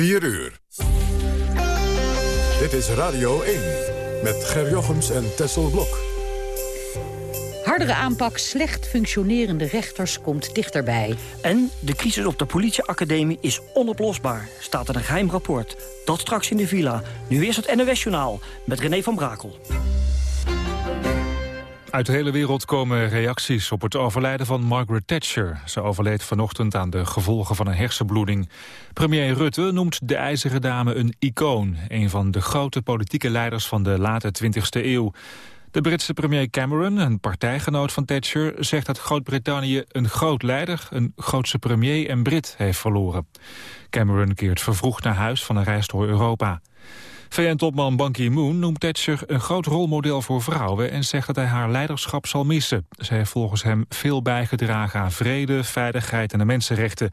4 uur. Dit is Radio 1 met Ger Jochems en Tessel Blok. Hardere aanpak slecht functionerende rechters komt dichterbij. En de crisis op de politieacademie is onoplosbaar, staat in een geheim rapport. Dat straks in de villa. Nu is het NOS-journaal met René van Brakel. Uit de hele wereld komen reacties op het overlijden van Margaret Thatcher. Ze overleed vanochtend aan de gevolgen van een hersenbloeding. Premier Rutte noemt de ijzeren dame een icoon. Een van de grote politieke leiders van de late 20e eeuw. De Britse premier Cameron, een partijgenoot van Thatcher... zegt dat Groot-Brittannië een groot leider, een grootse premier en Brit heeft verloren. Cameron keert vervroegd naar huis van een reis door Europa. VN-topman Ban Ki-moon noemt Thatcher een groot rolmodel voor vrouwen... en zegt dat hij haar leiderschap zal missen. Ze heeft volgens hem veel bijgedragen aan vrede, veiligheid en de mensenrechten.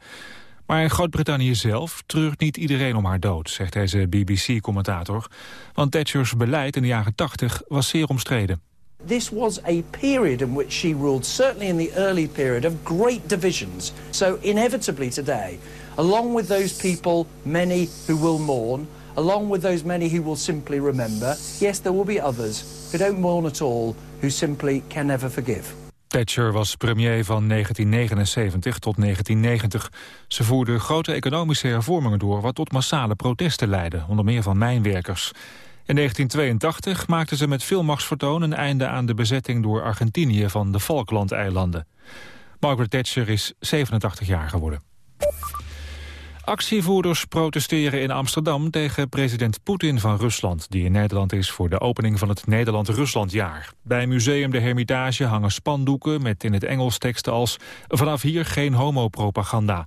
Maar in Groot-Brittannië zelf treurt niet iedereen om haar dood, zegt deze BBC-commentator. Want Thatchers beleid in de jaren 80 was zeer omstreden. This was a period in which she ruled, certainly in the early period, of great divisions. So inevitably today, along with those people, many who will mourn, along with those many who will simply remember, yes, there will be others who don't mourn at all, who simply can never forgive. Thatcher was premier van 1979 tot 1990. Ze voerde grote economische hervormingen door... wat tot massale protesten leidde, onder meer van mijnwerkers. In 1982 maakte ze met veel machtsvertoon een einde aan de bezetting door Argentinië van de Falklandeilanden. Margaret Thatcher is 87 jaar geworden. Actievoerders protesteren in Amsterdam tegen president Poetin van Rusland... die in Nederland is voor de opening van het Nederland-Ruslandjaar. Bij Museum de Hermitage hangen spandoeken met in het Engels teksten als... vanaf hier geen homopropaganda.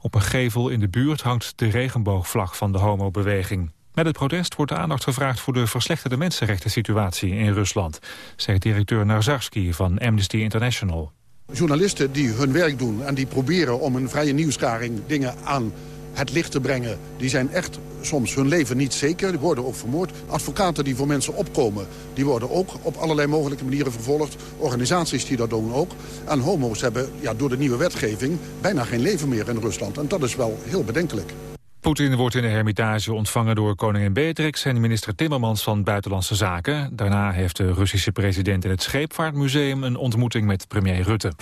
Op een gevel in de buurt hangt de regenboogvlag van de homobeweging. Met het protest wordt de aandacht gevraagd voor de verslechterde mensenrechten situatie in Rusland, zegt directeur Narzarski van Amnesty International. Journalisten die hun werk doen en die proberen om een vrije nieuwsgaring dingen aan het licht te brengen... die zijn echt soms hun leven niet zeker, die worden ook vermoord. Advocaten die voor mensen opkomen, die worden ook op allerlei mogelijke manieren vervolgd. Organisaties die dat doen ook. En homo's hebben ja, door de nieuwe wetgeving bijna geen leven meer in Rusland. En dat is wel heel bedenkelijk. Poetin wordt in de Hermitage ontvangen door koningin Beatrix en minister Timmermans van Buitenlandse Zaken. Daarna heeft de Russische president in het Scheepvaartmuseum een ontmoeting met premier Rutte.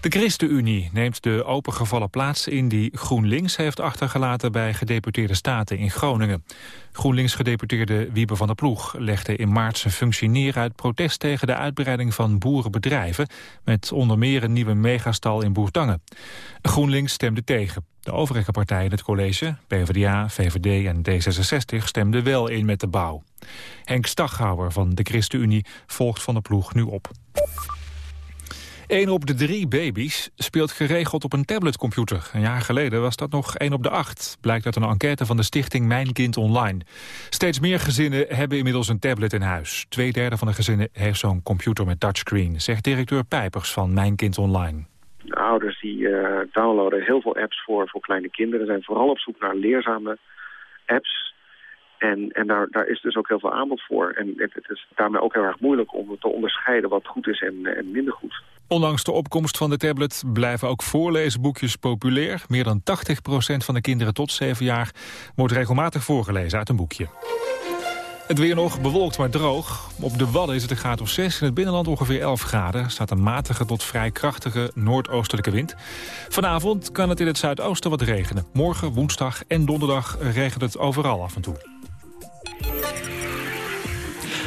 De ChristenUnie neemt de opengevallen plaats in die GroenLinks heeft achtergelaten bij gedeputeerde staten in Groningen. GroenLinks-gedeputeerde Wiebe van der Ploeg legde in maart zijn functie neer uit protest tegen de uitbreiding van boerenbedrijven met onder meer een nieuwe megastal in Boertangen. GroenLinks stemde tegen. De overige partijen in het college, PvdA, VVD en D66, stemden wel in met de bouw. Henk Staghouwer van de ChristenUnie volgt van de ploeg nu op. Een op de drie baby's speelt geregeld op een tabletcomputer. Een jaar geleden was dat nog één op de acht. Blijkt uit een enquête van de stichting Mijn Kind Online. Steeds meer gezinnen hebben inmiddels een tablet in huis. Tweederde van de gezinnen heeft zo'n computer met touchscreen... zegt directeur Pijpers van Mijn Kind Online. De ouders die uh, downloaden heel veel apps voor, voor kleine kinderen. zijn vooral op zoek naar leerzame apps en, en daar, daar is dus ook heel veel aanbod voor. En het, het, is daarmee ook heel erg moeilijk om te onderscheiden wat goed is en, en minder goed. Ondanks de opkomst van de tablet blijven ook voorleesboekjes populair. Meer dan 80% van de kinderen tot 7 jaar wordt regelmatig voorgelezen uit een boekje. Het weer nog bewolkt maar droog. Op de Wadden is het een graad of 6. In het binnenland ongeveer 11 graden. Er staat een matige tot vrij krachtige noordoostelijke wind. Vanavond kan het in het zuidoosten wat regenen. Morgen, woensdag en donderdag regent het overal af en toe.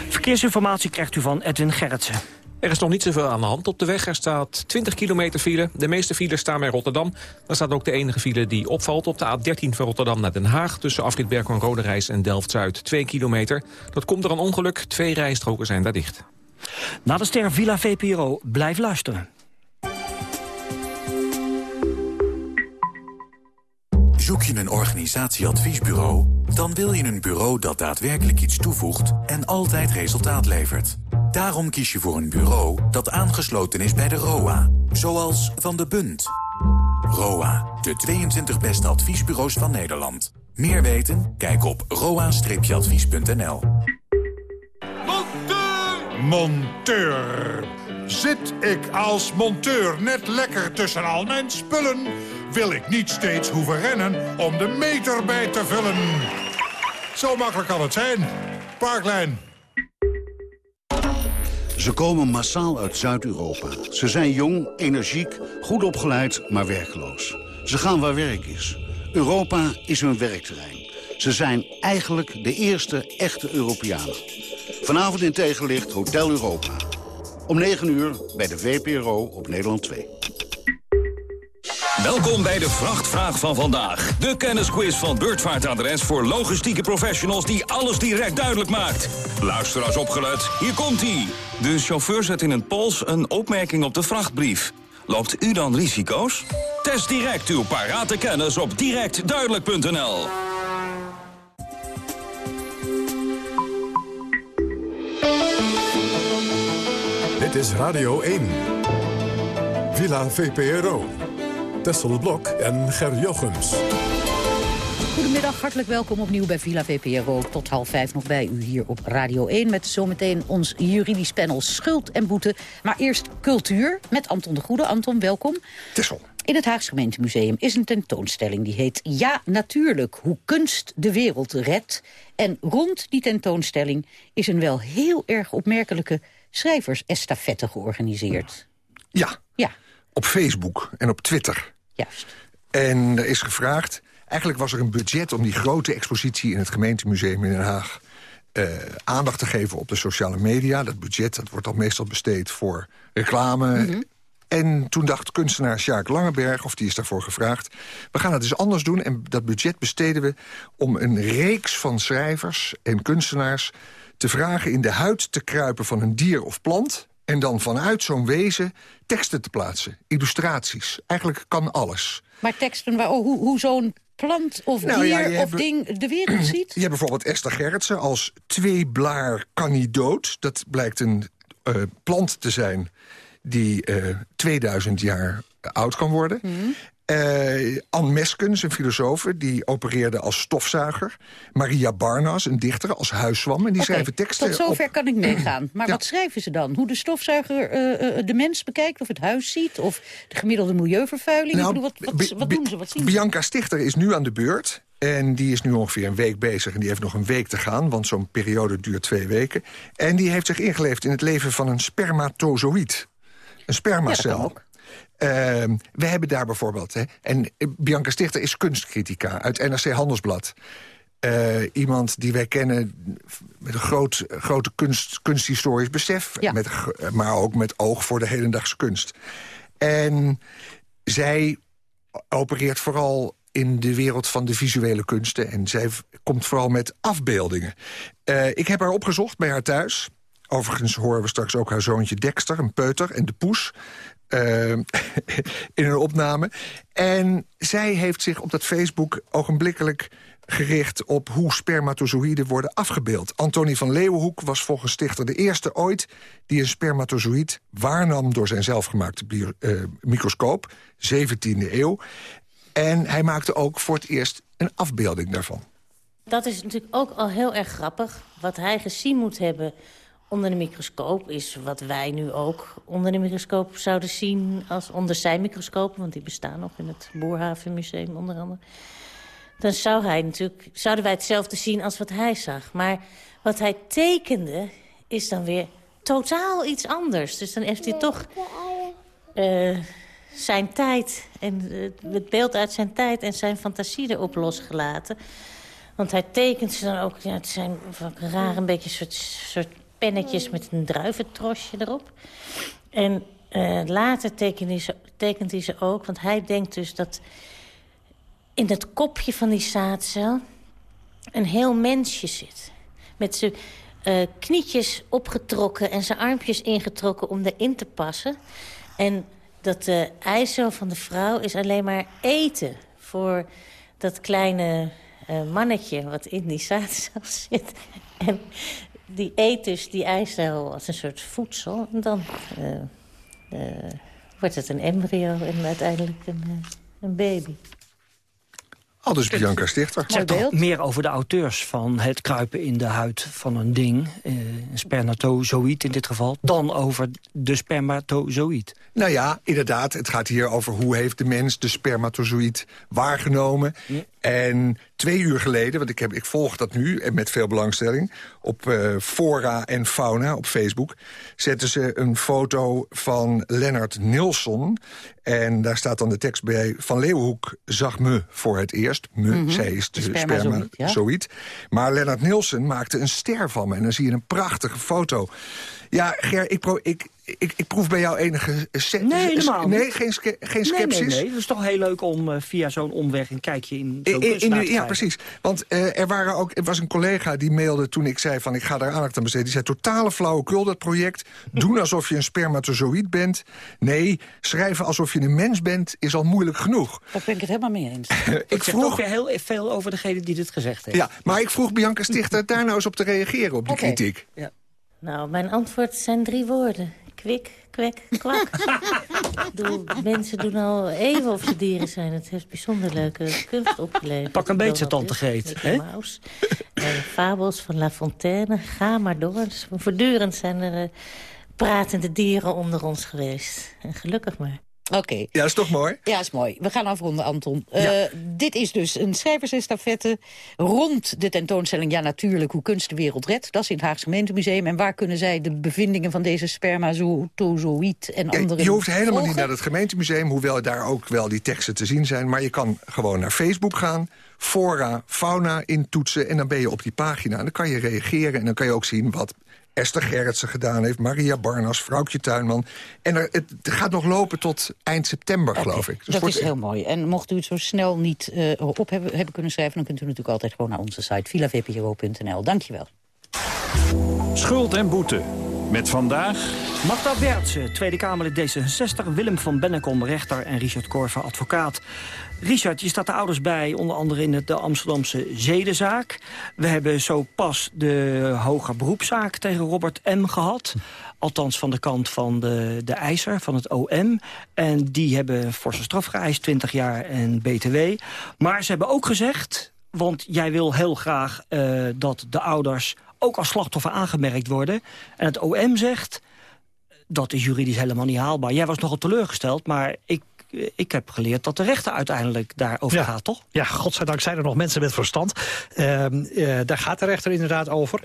Verkeersinformatie krijgt u van Edwin Gerritsen. Er is nog niet zoveel aan de hand op de weg. Er staat 20 kilometer file. De meeste files staan bij Rotterdam. Dan staat ook de enige file die opvalt op de A13 van Rotterdam naar Den Haag... tussen afrit Berkel Rode Reis en Delft-Zuid, 2 kilometer. Dat komt door een ongeluk. Twee rijstroken zijn daar dicht. Na de ster Villa VPRO, blijf luisteren. Zoek je een organisatieadviesbureau? Dan wil je een bureau dat daadwerkelijk iets toevoegt en altijd resultaat levert. Daarom kies je voor een bureau dat aangesloten is bij de ROA. Zoals Van de Bund. ROA, de 22 beste adviesbureaus van Nederland. Meer weten? Kijk op roa-advies.nl. Monteur! Monteur! Zit ik als monteur net lekker tussen al mijn spullen wil ik niet steeds hoeven rennen om de meter bij te vullen. Zo makkelijk kan het zijn. Parklijn. Ze komen massaal uit Zuid-Europa. Ze zijn jong, energiek, goed opgeleid, maar werkloos. Ze gaan waar werk is. Europa is hun werkterrein. Ze zijn eigenlijk de eerste echte Europeanen. Vanavond in tegenlicht Hotel Europa. Om 9 uur bij de VPRO op Nederland 2. Welkom bij de Vrachtvraag van vandaag. De kennisquiz van Beurtvaartadres voor logistieke professionals die alles direct duidelijk maakt. Luister als opgelet, hier komt-ie. De chauffeur zet in een pols een opmerking op de vrachtbrief. Loopt u dan risico's? Test direct uw parate kennis op directduidelijk.nl. Dit is Radio 1. Villa VPRO. Tessel Blok en Ger Jochems. Goedemiddag, hartelijk welkom opnieuw bij Villa VPRO. Tot half vijf nog bij u hier op Radio 1... met zometeen ons juridisch panel Schuld en Boete. Maar eerst cultuur met Anton de Goede. Anton, welkom. Tessel. In het Haagse gemeentemuseum is een tentoonstelling die heet Ja, natuurlijk, hoe kunst de wereld redt. En rond die tentoonstelling is een wel heel erg opmerkelijke schrijversestafette georganiseerd. Ja, Ja, op Facebook en op Twitter. juist. En er is gevraagd... Eigenlijk was er een budget om die grote expositie... in het gemeentemuseum in Den Haag... eh, aandacht te geven op de sociale media. Dat budget dat wordt dan meestal besteed voor reclame. En toen dacht kunstenaar Sjaak Langeberg, of die is daarvoor gevraagd... we gaan het eens anders doen en dat budget besteden we... om een reeks van schrijvers en kunstenaars te vragen... in de huid te kruipen van een dier of plant... en dan vanuit zo'n wezen teksten te plaatsen, illustraties. Eigenlijk kan alles. Maar teksten waar, oh, hoe, hoe zo'n plant of Nou dier of hebt- ding de wereld ziet? Je hebt bijvoorbeeld Esther Gerritsen als tweeblaar kanidoot. Dat blijkt een eh, plant te zijn die eh 2000 jaar oud kan worden. Mhm. Eh, Anne Meskens, een filosoof, die opereerde als stofzuiger. Maria Barnas, een dichter, als huiszwam. En die schrijven teksten Tot zover op... kan ik meegaan. Maar Ja. wat schrijven ze dan? Hoe de stofzuiger eh, eh, de mens bekijkt of het huis ziet? Of de gemiddelde milieuvervuiling? Nou, bedoel, wat, wat, doen ze? Wat zien? Bianca Stichter is nu aan de beurt. En die is nu ongeveer een week bezig. En die heeft nog een week te gaan, want zo'n periode duurt twee weken. En die heeft zich ingeleefd in het leven van een spermatozoïd. Een spermacel. Ja, Ehm, we hebben daar bijvoorbeeld... Hè, en eh, Bianca Stichter is kunstcritica uit NRC Handelsblad. Eh, iemand die wij kennen met een groot, grote kunst, kunsthistorisch besef. Ja. Met, maar ook met oog voor de hedendaagse kunst. En zij opereert vooral in de wereld van de visuele kunsten. En zij komt vooral met afbeeldingen. Eh, ik heb haar opgezocht bij haar thuis. Overigens horen we straks ook haar zoontje Dexter, een peuter, en de poes. Eh, in een opname. En zij heeft zich op dat Facebook ogenblikkelijk gericht op hoe spermatozoïden worden afgebeeld. Antonie van Leeuwenhoek was volgens Stichter de eerste ooit... die een spermatozoïd waarnam door zijn zelfgemaakte eh, microscoop, 17e eeuw. En hij maakte ook voor het eerst een afbeelding daarvan. Dat is natuurlijk ook al heel erg grappig. Wat hij gezien moet hebben onder de microscoop... is wat wij nu ook onder de microscoop zouden zien... als onder zijn microscopen, want die bestaan nog in het Boerhavenmuseum onder andere. Dan zou hij natuurlijk, zouden wij hetzelfde zien als wat hij zag. Maar wat hij tekende is dan weer totaal iets anders. Dus dan heeft hij toch eh, zijn tijd... en het beeld uit zijn tijd en zijn fantasie erop losgelaten... Want hij tekent ze dan ook, ja, het zijn raar een beetje soort, soort pennetjes met een druiventrosje erop. En eh, later tekent hij, ze, tekent hij ze ook, want hij denkt dus dat in het kopje van die zaadcel een heel mensje zit. Met zijn eh, knietjes opgetrokken en zijn armpjes ingetrokken om erin te passen. En dat de eicel van de vrouw is alleen maar eten voor dat kleine eh, mannetje wat in die zaadcel zit. En die eet dus die eicel als een soort voedsel. En dan eh, eh, wordt het een embryo en uiteindelijk een, eh, een baby. Al dus Bianca Stichter. Zegt toch meer over de auteurs van het kruipen in de huid van een ding, eh, een spermatozoïd in dit geval, dan over de spermatozoïd. Nou ja, inderdaad, het gaat hier over hoe heeft de mens de spermatozoïd waargenomen. En twee uur geleden, want ik, heb, ik volg dat nu en met veel belangstelling... op uh, Fora en Fauna op Facebook... zetten ze een foto van Lennart Nilsson. En daar staat dan de tekst bij... Van Leeuwenhoek zag me voor het eerst. Me, Mhm. zij is de, De sperma, ja. Maar Lennart Nilsson maakte een ster van me. En dan zie je een prachtige foto. Ja, Ger, ik, pro, ik, ik, ik proef bij jou enige... Nee, helemaal Nee, geen, ske- geen Nee, sceptisch? nee, nee. Het is toch heel leuk om eh, via zo'n omweg een kijkje in zo'n In- in- kunstenaar in- te ja, precies. Want eh, er, waren ook, er was een collega die mailde toen ik zei van ik ga daar aandacht aan besteden. Die zei totale flauwekul dat project. Doen alsof je een spermatozoïd bent. Nee, schrijven alsof je een mens bent is al moeilijk genoeg. Daar ben ik het helemaal mee eens. ik Ik zeg vroeg, weer heel veel over degene die dit gezegd heeft. ja, maar ik vroeg Bianca Stichter daar nou eens op te reageren op die Oké. kritiek. Nou, mijn antwoord zijn drie woorden. Kwik, kwek, kwak. Bedoel, mensen doen al eeuwen of ze dieren zijn. Het heeft bijzonder leuke kunst opgeleverd. Pak een beetje, tante Mickey hè? En fabels van La Fontaine. Ga maar door. Dus voortdurend zijn er eh, pratende dieren onder ons geweest. En gelukkig maar. Oké. Ja, is toch mooi? Ja, is mooi. We gaan afronden, Anton. Eh, dit is dus een schrijversestafette rond de tentoonstelling... Ja, natuurlijk, hoe kunst de wereld redt. Dat is in het Haagse Gemeentemuseum. En waar kunnen zij de bevindingen van deze spermatozoïd en Ja, andere je hoeft helemaal niet naar het gemeentemuseum... hoewel daar ook wel die teksten te zien zijn. Maar je kan gewoon naar Facebook gaan, fora, fauna intoetsen... en dan ben je op die pagina. En dan kan je reageren en dan kan je ook zien wat... Esther Gerritsen gedaan heeft, Maria Barnas, Vrouwtje Tuinman. En er, het gaat nog lopen tot eind september, geloof ik. Dus dat wordt- is heel mooi. En mocht u het zo snel niet eh, op hebben, hebben kunnen schrijven... dan kunt u natuurlijk altijd gewoon naar onze site villavpro.nl. Dankjewel. Schuld en boete. Met vandaag... Magda Bertsen, Tweede Kamerlid D66, Willem van Bennekom, rechter en Richard Korver, advocaat. Richard, je staat de ouders bij, onder andere in de Amsterdamse zedenzaak. We hebben zo pas de hoger beroepszaak tegen Robert M. gehad. Althans van de kant van de, de eiser, van het OM. En die hebben forse straf geëist, 20 jaar en BTW. Maar ze hebben ook gezegd, want jij wil heel graag eh, dat de ouders ook als slachtoffer aangemerkt worden. En het OM zegt, dat is juridisch helemaal niet haalbaar. Jij was nogal teleurgesteld, maar ik, ik heb geleerd dat de rechter uiteindelijk daarover Ja. gaat, toch? Ja, godzijdank zijn er nog mensen met verstand. Ehm, eh, daar gaat de rechter inderdaad over.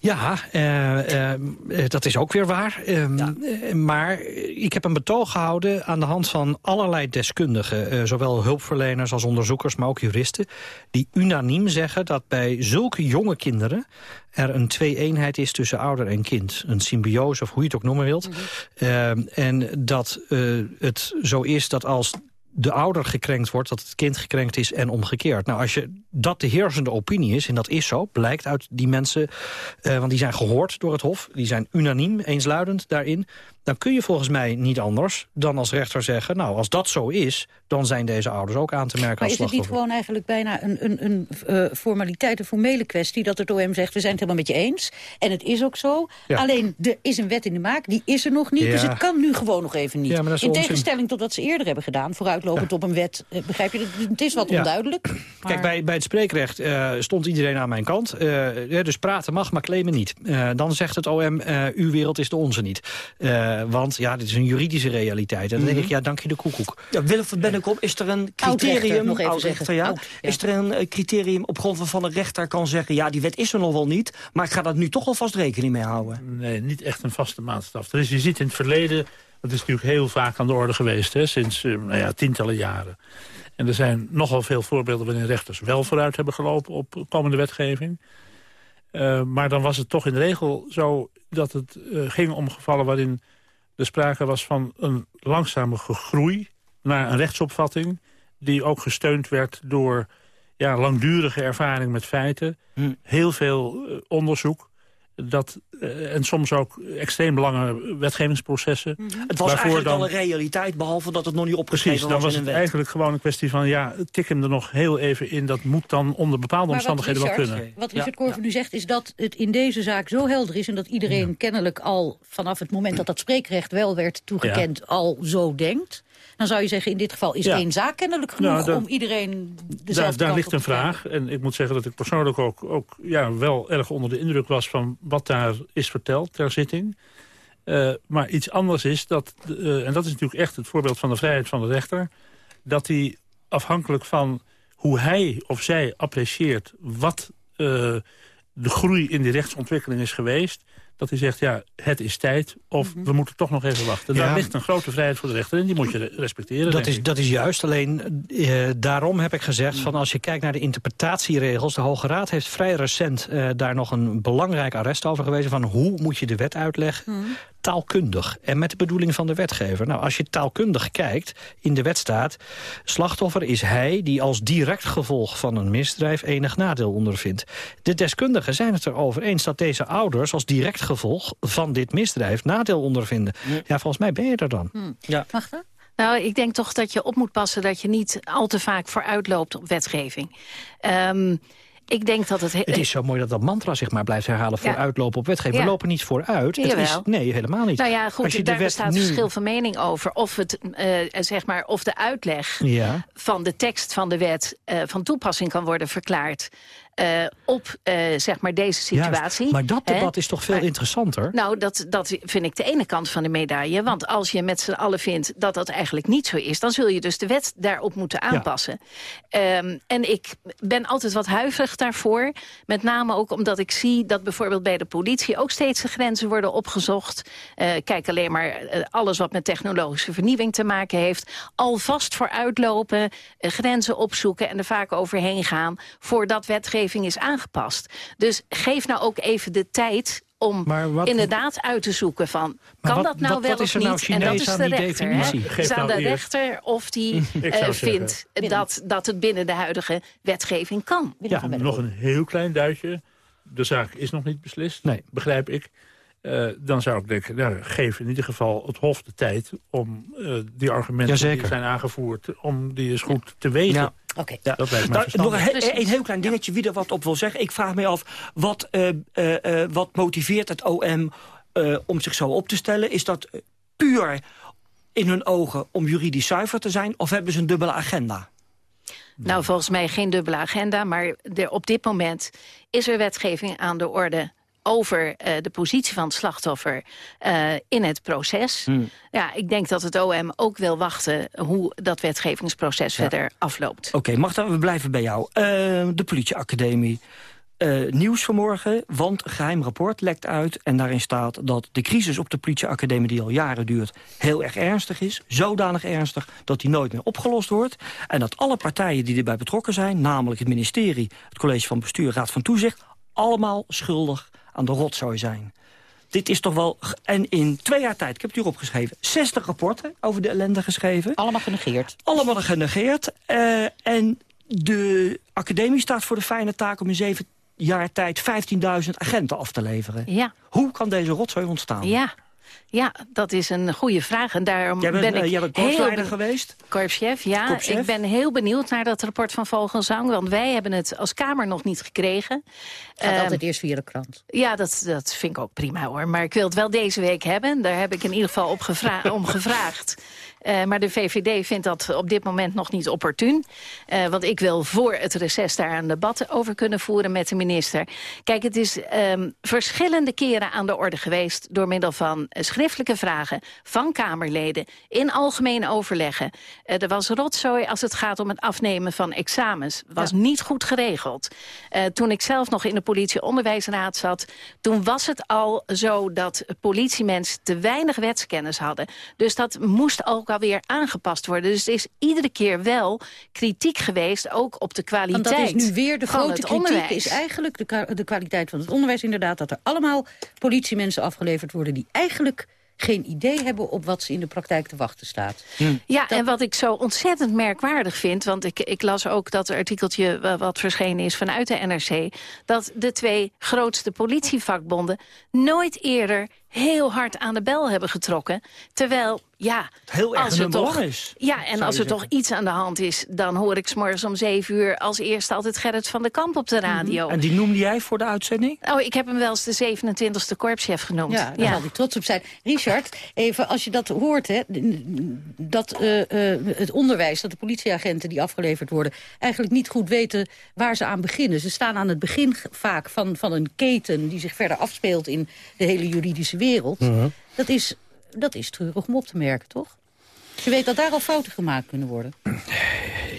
Ja, eh, eh, dat is ook weer waar. Ehm, eh, maar ik heb een betoog gehouden aan de hand van allerlei deskundigen. eh, zowel hulpverleners als onderzoekers, maar ook juristen. Die unaniem zeggen dat bij zulke jonge kinderen er een twee-eenheid is tussen ouder en kind. Een symbiose, of hoe je het ook noemen wilt. Ehm, en dat eh, het zo is dat als de ouder gekrenkt wordt, dat het kind gekrenkt is en omgekeerd. Nou, als je dat de heersende opinie is, en dat is zo, blijkt uit die mensen... eh, want die zijn gehoord door het Hof, die zijn unaniem, eensluidend daarin... dan kun je volgens mij niet anders dan als rechter zeggen... nou, als dat zo is, dan zijn deze ouders ook aan te merken Maar als is het niet gewoon eigenlijk bijna een, een, een eh, formaliteit, een formele kwestie... dat het OM zegt, we zijn het helemaal met je eens. En het is ook zo. Ja. Alleen, er is een wet in de maak, die is er nog niet. Ja. Dus het kan nu gewoon nog even niet. Ja, maar in onzin. tegenstelling tot wat ze eerder hebben gedaan... vooruitlopend op een wet, eh, begrijp je? Het, het is wat Ja. onduidelijk. Kijk, bij, bij het spreekrecht eh, stond iedereen aan mijn kant. Eh, eh, dus praten mag, maar claimen niet. Eh, dan zegt het OM, eh, uw wereld is de onze niet. Eh, want ja, dit is een juridische realiteit. En dan Mhm. denk ik, ja, dank je de koekoek. Ja, Willem van Bennekom, is er een criterium... nog even oud-rechter, zeggen. ja. Oud, ja. Is er een criterium op grond waarvan een rechter kan zeggen... ja, die wet is er nog wel niet, maar ik ga daar nu toch alvast rekening mee houden? Nee, niet echt een vaste maatstaf. Er is, je ziet in het verleden, dat is natuurlijk heel vaak aan de orde geweest... Hè, sinds eh, nou ja, tientallen jaren. En er zijn nogal veel voorbeelden waarin rechters wel vooruit hebben gelopen... op komende wetgeving. Eh, maar dan was het toch in de regel zo dat het eh, ging om gevallen... waarin er sprake was van een langzame groei naar een rechtsopvatting... die ook gesteund werd door ja, langdurige ervaring met feiten. Heel veel onderzoek. Dat, eh, en soms ook extreem lange wetgevingsprocessen. Het was eigenlijk dan, al een realiteit, behalve dat het nog niet opgeschreven Precies, dan was was in het een wet. eigenlijk gewoon een kwestie van... ja, tik hem er nog heel even in. Dat moet dan onder bepaalde Maar omstandigheden wel kunnen. Wat Richard Korver nu zegt is dat het in deze zaak zo helder is... en dat iedereen kennelijk al vanaf het moment dat dat spreekrecht wel werd toegekend... al zo denkt. Dan zou je zeggen, in dit geval is Ja. één zaak kennelijk genoeg... Nou, daar- om iedereen dezelfde Daar, daar ligt een vraag. En ik moet zeggen dat ik persoonlijk ook, ook ja, wel erg onder de indruk was... van wat daar is verteld ter zitting. Eh, maar iets anders is, dat, eh, en dat is natuurlijk echt het voorbeeld van de vrijheid van de rechter... dat hij afhankelijk van hoe hij of zij apprecieert... wat eh, de groei in die rechtsontwikkeling is geweest... dat hij zegt, ja, het is tijd of we moeten toch nog even wachten. Ja. Daar ligt een grote vrijheid voor de rechter en die moet je re- respecteren. Dat is, dat is juist, alleen eh, daarom heb ik gezegd... van als je kijkt naar de interpretatieregels... de Hoge Raad heeft vrij recent eh, daar nog een belangrijk arrest over gewezen... van hoe moet je de wet uitleggen? Taalkundig en met de bedoeling van de wetgever. Nou, als je taalkundig kijkt, in de wet staat... slachtoffer is hij die als direct gevolg van een misdrijf... enig nadeel ondervindt. De deskundigen zijn het erover eens dat deze ouders... als direct gevolg van dit misdrijf nadeel ondervinden. Ja, volgens mij ben je er dan. Ja. Mag dat? Nou, ik denk toch dat je op moet passen dat je niet al te vaak vooruitloopt op wetgeving. Ehm, ik denk dat het... Het is zo mooi dat dat mantra zich maar blijft herhalen voor Ja. uitlopen op wetgeving. Ja. We lopen niet vooruit. Het is, nee, helemaal niet. Nou ja, Als je goed, de daar wet bestaat nu- verschil van mening over. Of, het, eh, zeg maar, of de uitleg Ja. van de tekst van de wet eh, van toepassing kan worden verklaard. Eh, op eh, zeg maar deze situatie. Juist. Maar dat debat is toch veel Maar- interessanter? Nou, dat, dat vind ik de ene kant van de medaille. Want als je met z'n allen vindt dat dat eigenlijk niet zo is... dan zul je dus de wet daarop moeten aanpassen. Ehm, en ik ben altijd wat huiverig daarvoor. Met name ook omdat ik zie dat bijvoorbeeld bij de politie... ook steeds de grenzen worden opgezocht. Eh, kijk alleen maar alles wat met technologische vernieuwing te maken heeft. Alvast vooruitlopen, grenzen opzoeken... en er vaak overheen gaan voordat wetgeving is aangepast. Dus geef nou ook even de tijd om wat- inderdaad uit te zoeken van... kan wat- dat nou wat- wel of er niet? nou en dat is de rechter. hè? definitie? Is aan nou de eerst- rechter of die eh, vindt dat, dat het binnen de huidige wetgeving kan. Ja, nog een heel klein duitje. De zaak is nog niet beslist, begrijp ik. Eh, dan zou ik denken, nou, geef in ieder geval het Hof de tijd... om eh, die argumenten die zijn aangevoerd... om die eens goed te wegen. Ja. Oké. Dat lijkt mij Nou, nog een, heel klein dingetje, wie er wat op wil zeggen. Ik vraag me af, wat, eh, eh, eh, wat motiveert het OM eh, om zich zo op te stellen? Is dat puur in hun ogen om juridisch zuiver te zijn... of hebben ze een dubbele agenda? Nou, volgens mij geen dubbele agenda, maar er, op dit moment is er wetgeving aan de orde over eh, de positie van het slachtoffer eh, in het proces. Hmm. Ja, ik denk dat het OM ook wil wachten hoe dat wetgevingsproces verder afloopt. Oké, Magda, we blijven bij jou. Eh, de politieacademie. Eh, nieuws vanmorgen, want een geheim rapport lekt uit... en daarin staat dat de crisis op de politieacademie... die al jaren duurt, heel erg ernstig is. Zodanig ernstig dat die nooit meer opgelost wordt. En dat alle partijen die erbij betrokken zijn... namelijk het ministerie, het college van bestuur, raad van toezicht... allemaal schuldig aan de rotzooi zijn. Dit is toch wel... En in twee jaar tijd, ik heb het hier opgeschreven... 60 rapporten over de ellende geschreven. Allemaal genegeerd. Allemaal genegeerd. Eh, en de academie staat voor de fijne taak om in zeven jaar tijd 15.000 agenten af te leveren. Ja. Hoe kan deze rotzooi ontstaan? Ja. Ja, dat is een goede vraag. En daarom Jij bent, ben eh, ik jij bent heel geweest? Korpschef, ja. Korpschef. Ik ben heel benieuwd naar dat rapport van Vogelzang. Want wij hebben het als Kamer nog niet gekregen. Gaat Ehm, altijd eerst via de krant. Ja, dat, dat vind ik ook prima hoor. Maar ik wil het wel deze week hebben. Daar heb ik in ieder geval op gevra- om gevraagd. Eh, maar de VVD vindt dat op dit moment nog niet opportun. Eh, want ik wil voor het reces daar een debat over kunnen voeren met de minister. Kijk, het is ehm, verschillende keren aan de orde geweest... door middel van eh, schriftelijke vragen van Kamerleden... in algemeen overleggen. Eh, er was rotzooi als het gaat om het afnemen van examens. was niet goed geregeld. Toen ik zelf nog in de politie-onderwijsraad zat... toen was het al zo dat politiemensen te weinig wetskennis hadden. Dus dat moest ook alweer aangepast worden. Dus er is iedere keer wel kritiek geweest, ook op de kwaliteit Want dat is nu weer de grote kritiek. onderwijs. Is eigenlijk de, de kwaliteit van het onderwijs inderdaad... dat er allemaal politiemensen afgeleverd worden... die eigenlijk geen idee hebben op wat ze in de praktijk te wachten staat. Ja, en wat ik zo ontzettend merkwaardig vind... want ik, ik las ook dat artikeltje wa- wat verschenen is vanuit de NRC... dat de twee grootste politievakbonden nooit eerder heel hard aan de bel hebben getrokken. Terwijl, ja... Heel erg als er toch, is, Ja, en als er toch iets aan de hand is... dan hoor ik s'morgens om zeven uur als eerste altijd Gerrit van der Kamp op de radio. En die noemde jij voor de uitzending? Oh, ik heb hem wel eens de 27e korpschef genoemd. Ja, daar zal hij trots op zijn. Richard, even als je dat hoort, hè, dat eh, eh, het onderwijs, dat de politieagenten die afgeleverd worden... eigenlijk niet goed weten waar ze aan beginnen. Ze staan aan het begin vaak van, van een keten die zich verder afspeelt in de hele juridische wereld. dat, is, dat is treurig om op te merken, toch? Je weet dat daar al fouten gemaakt kunnen worden.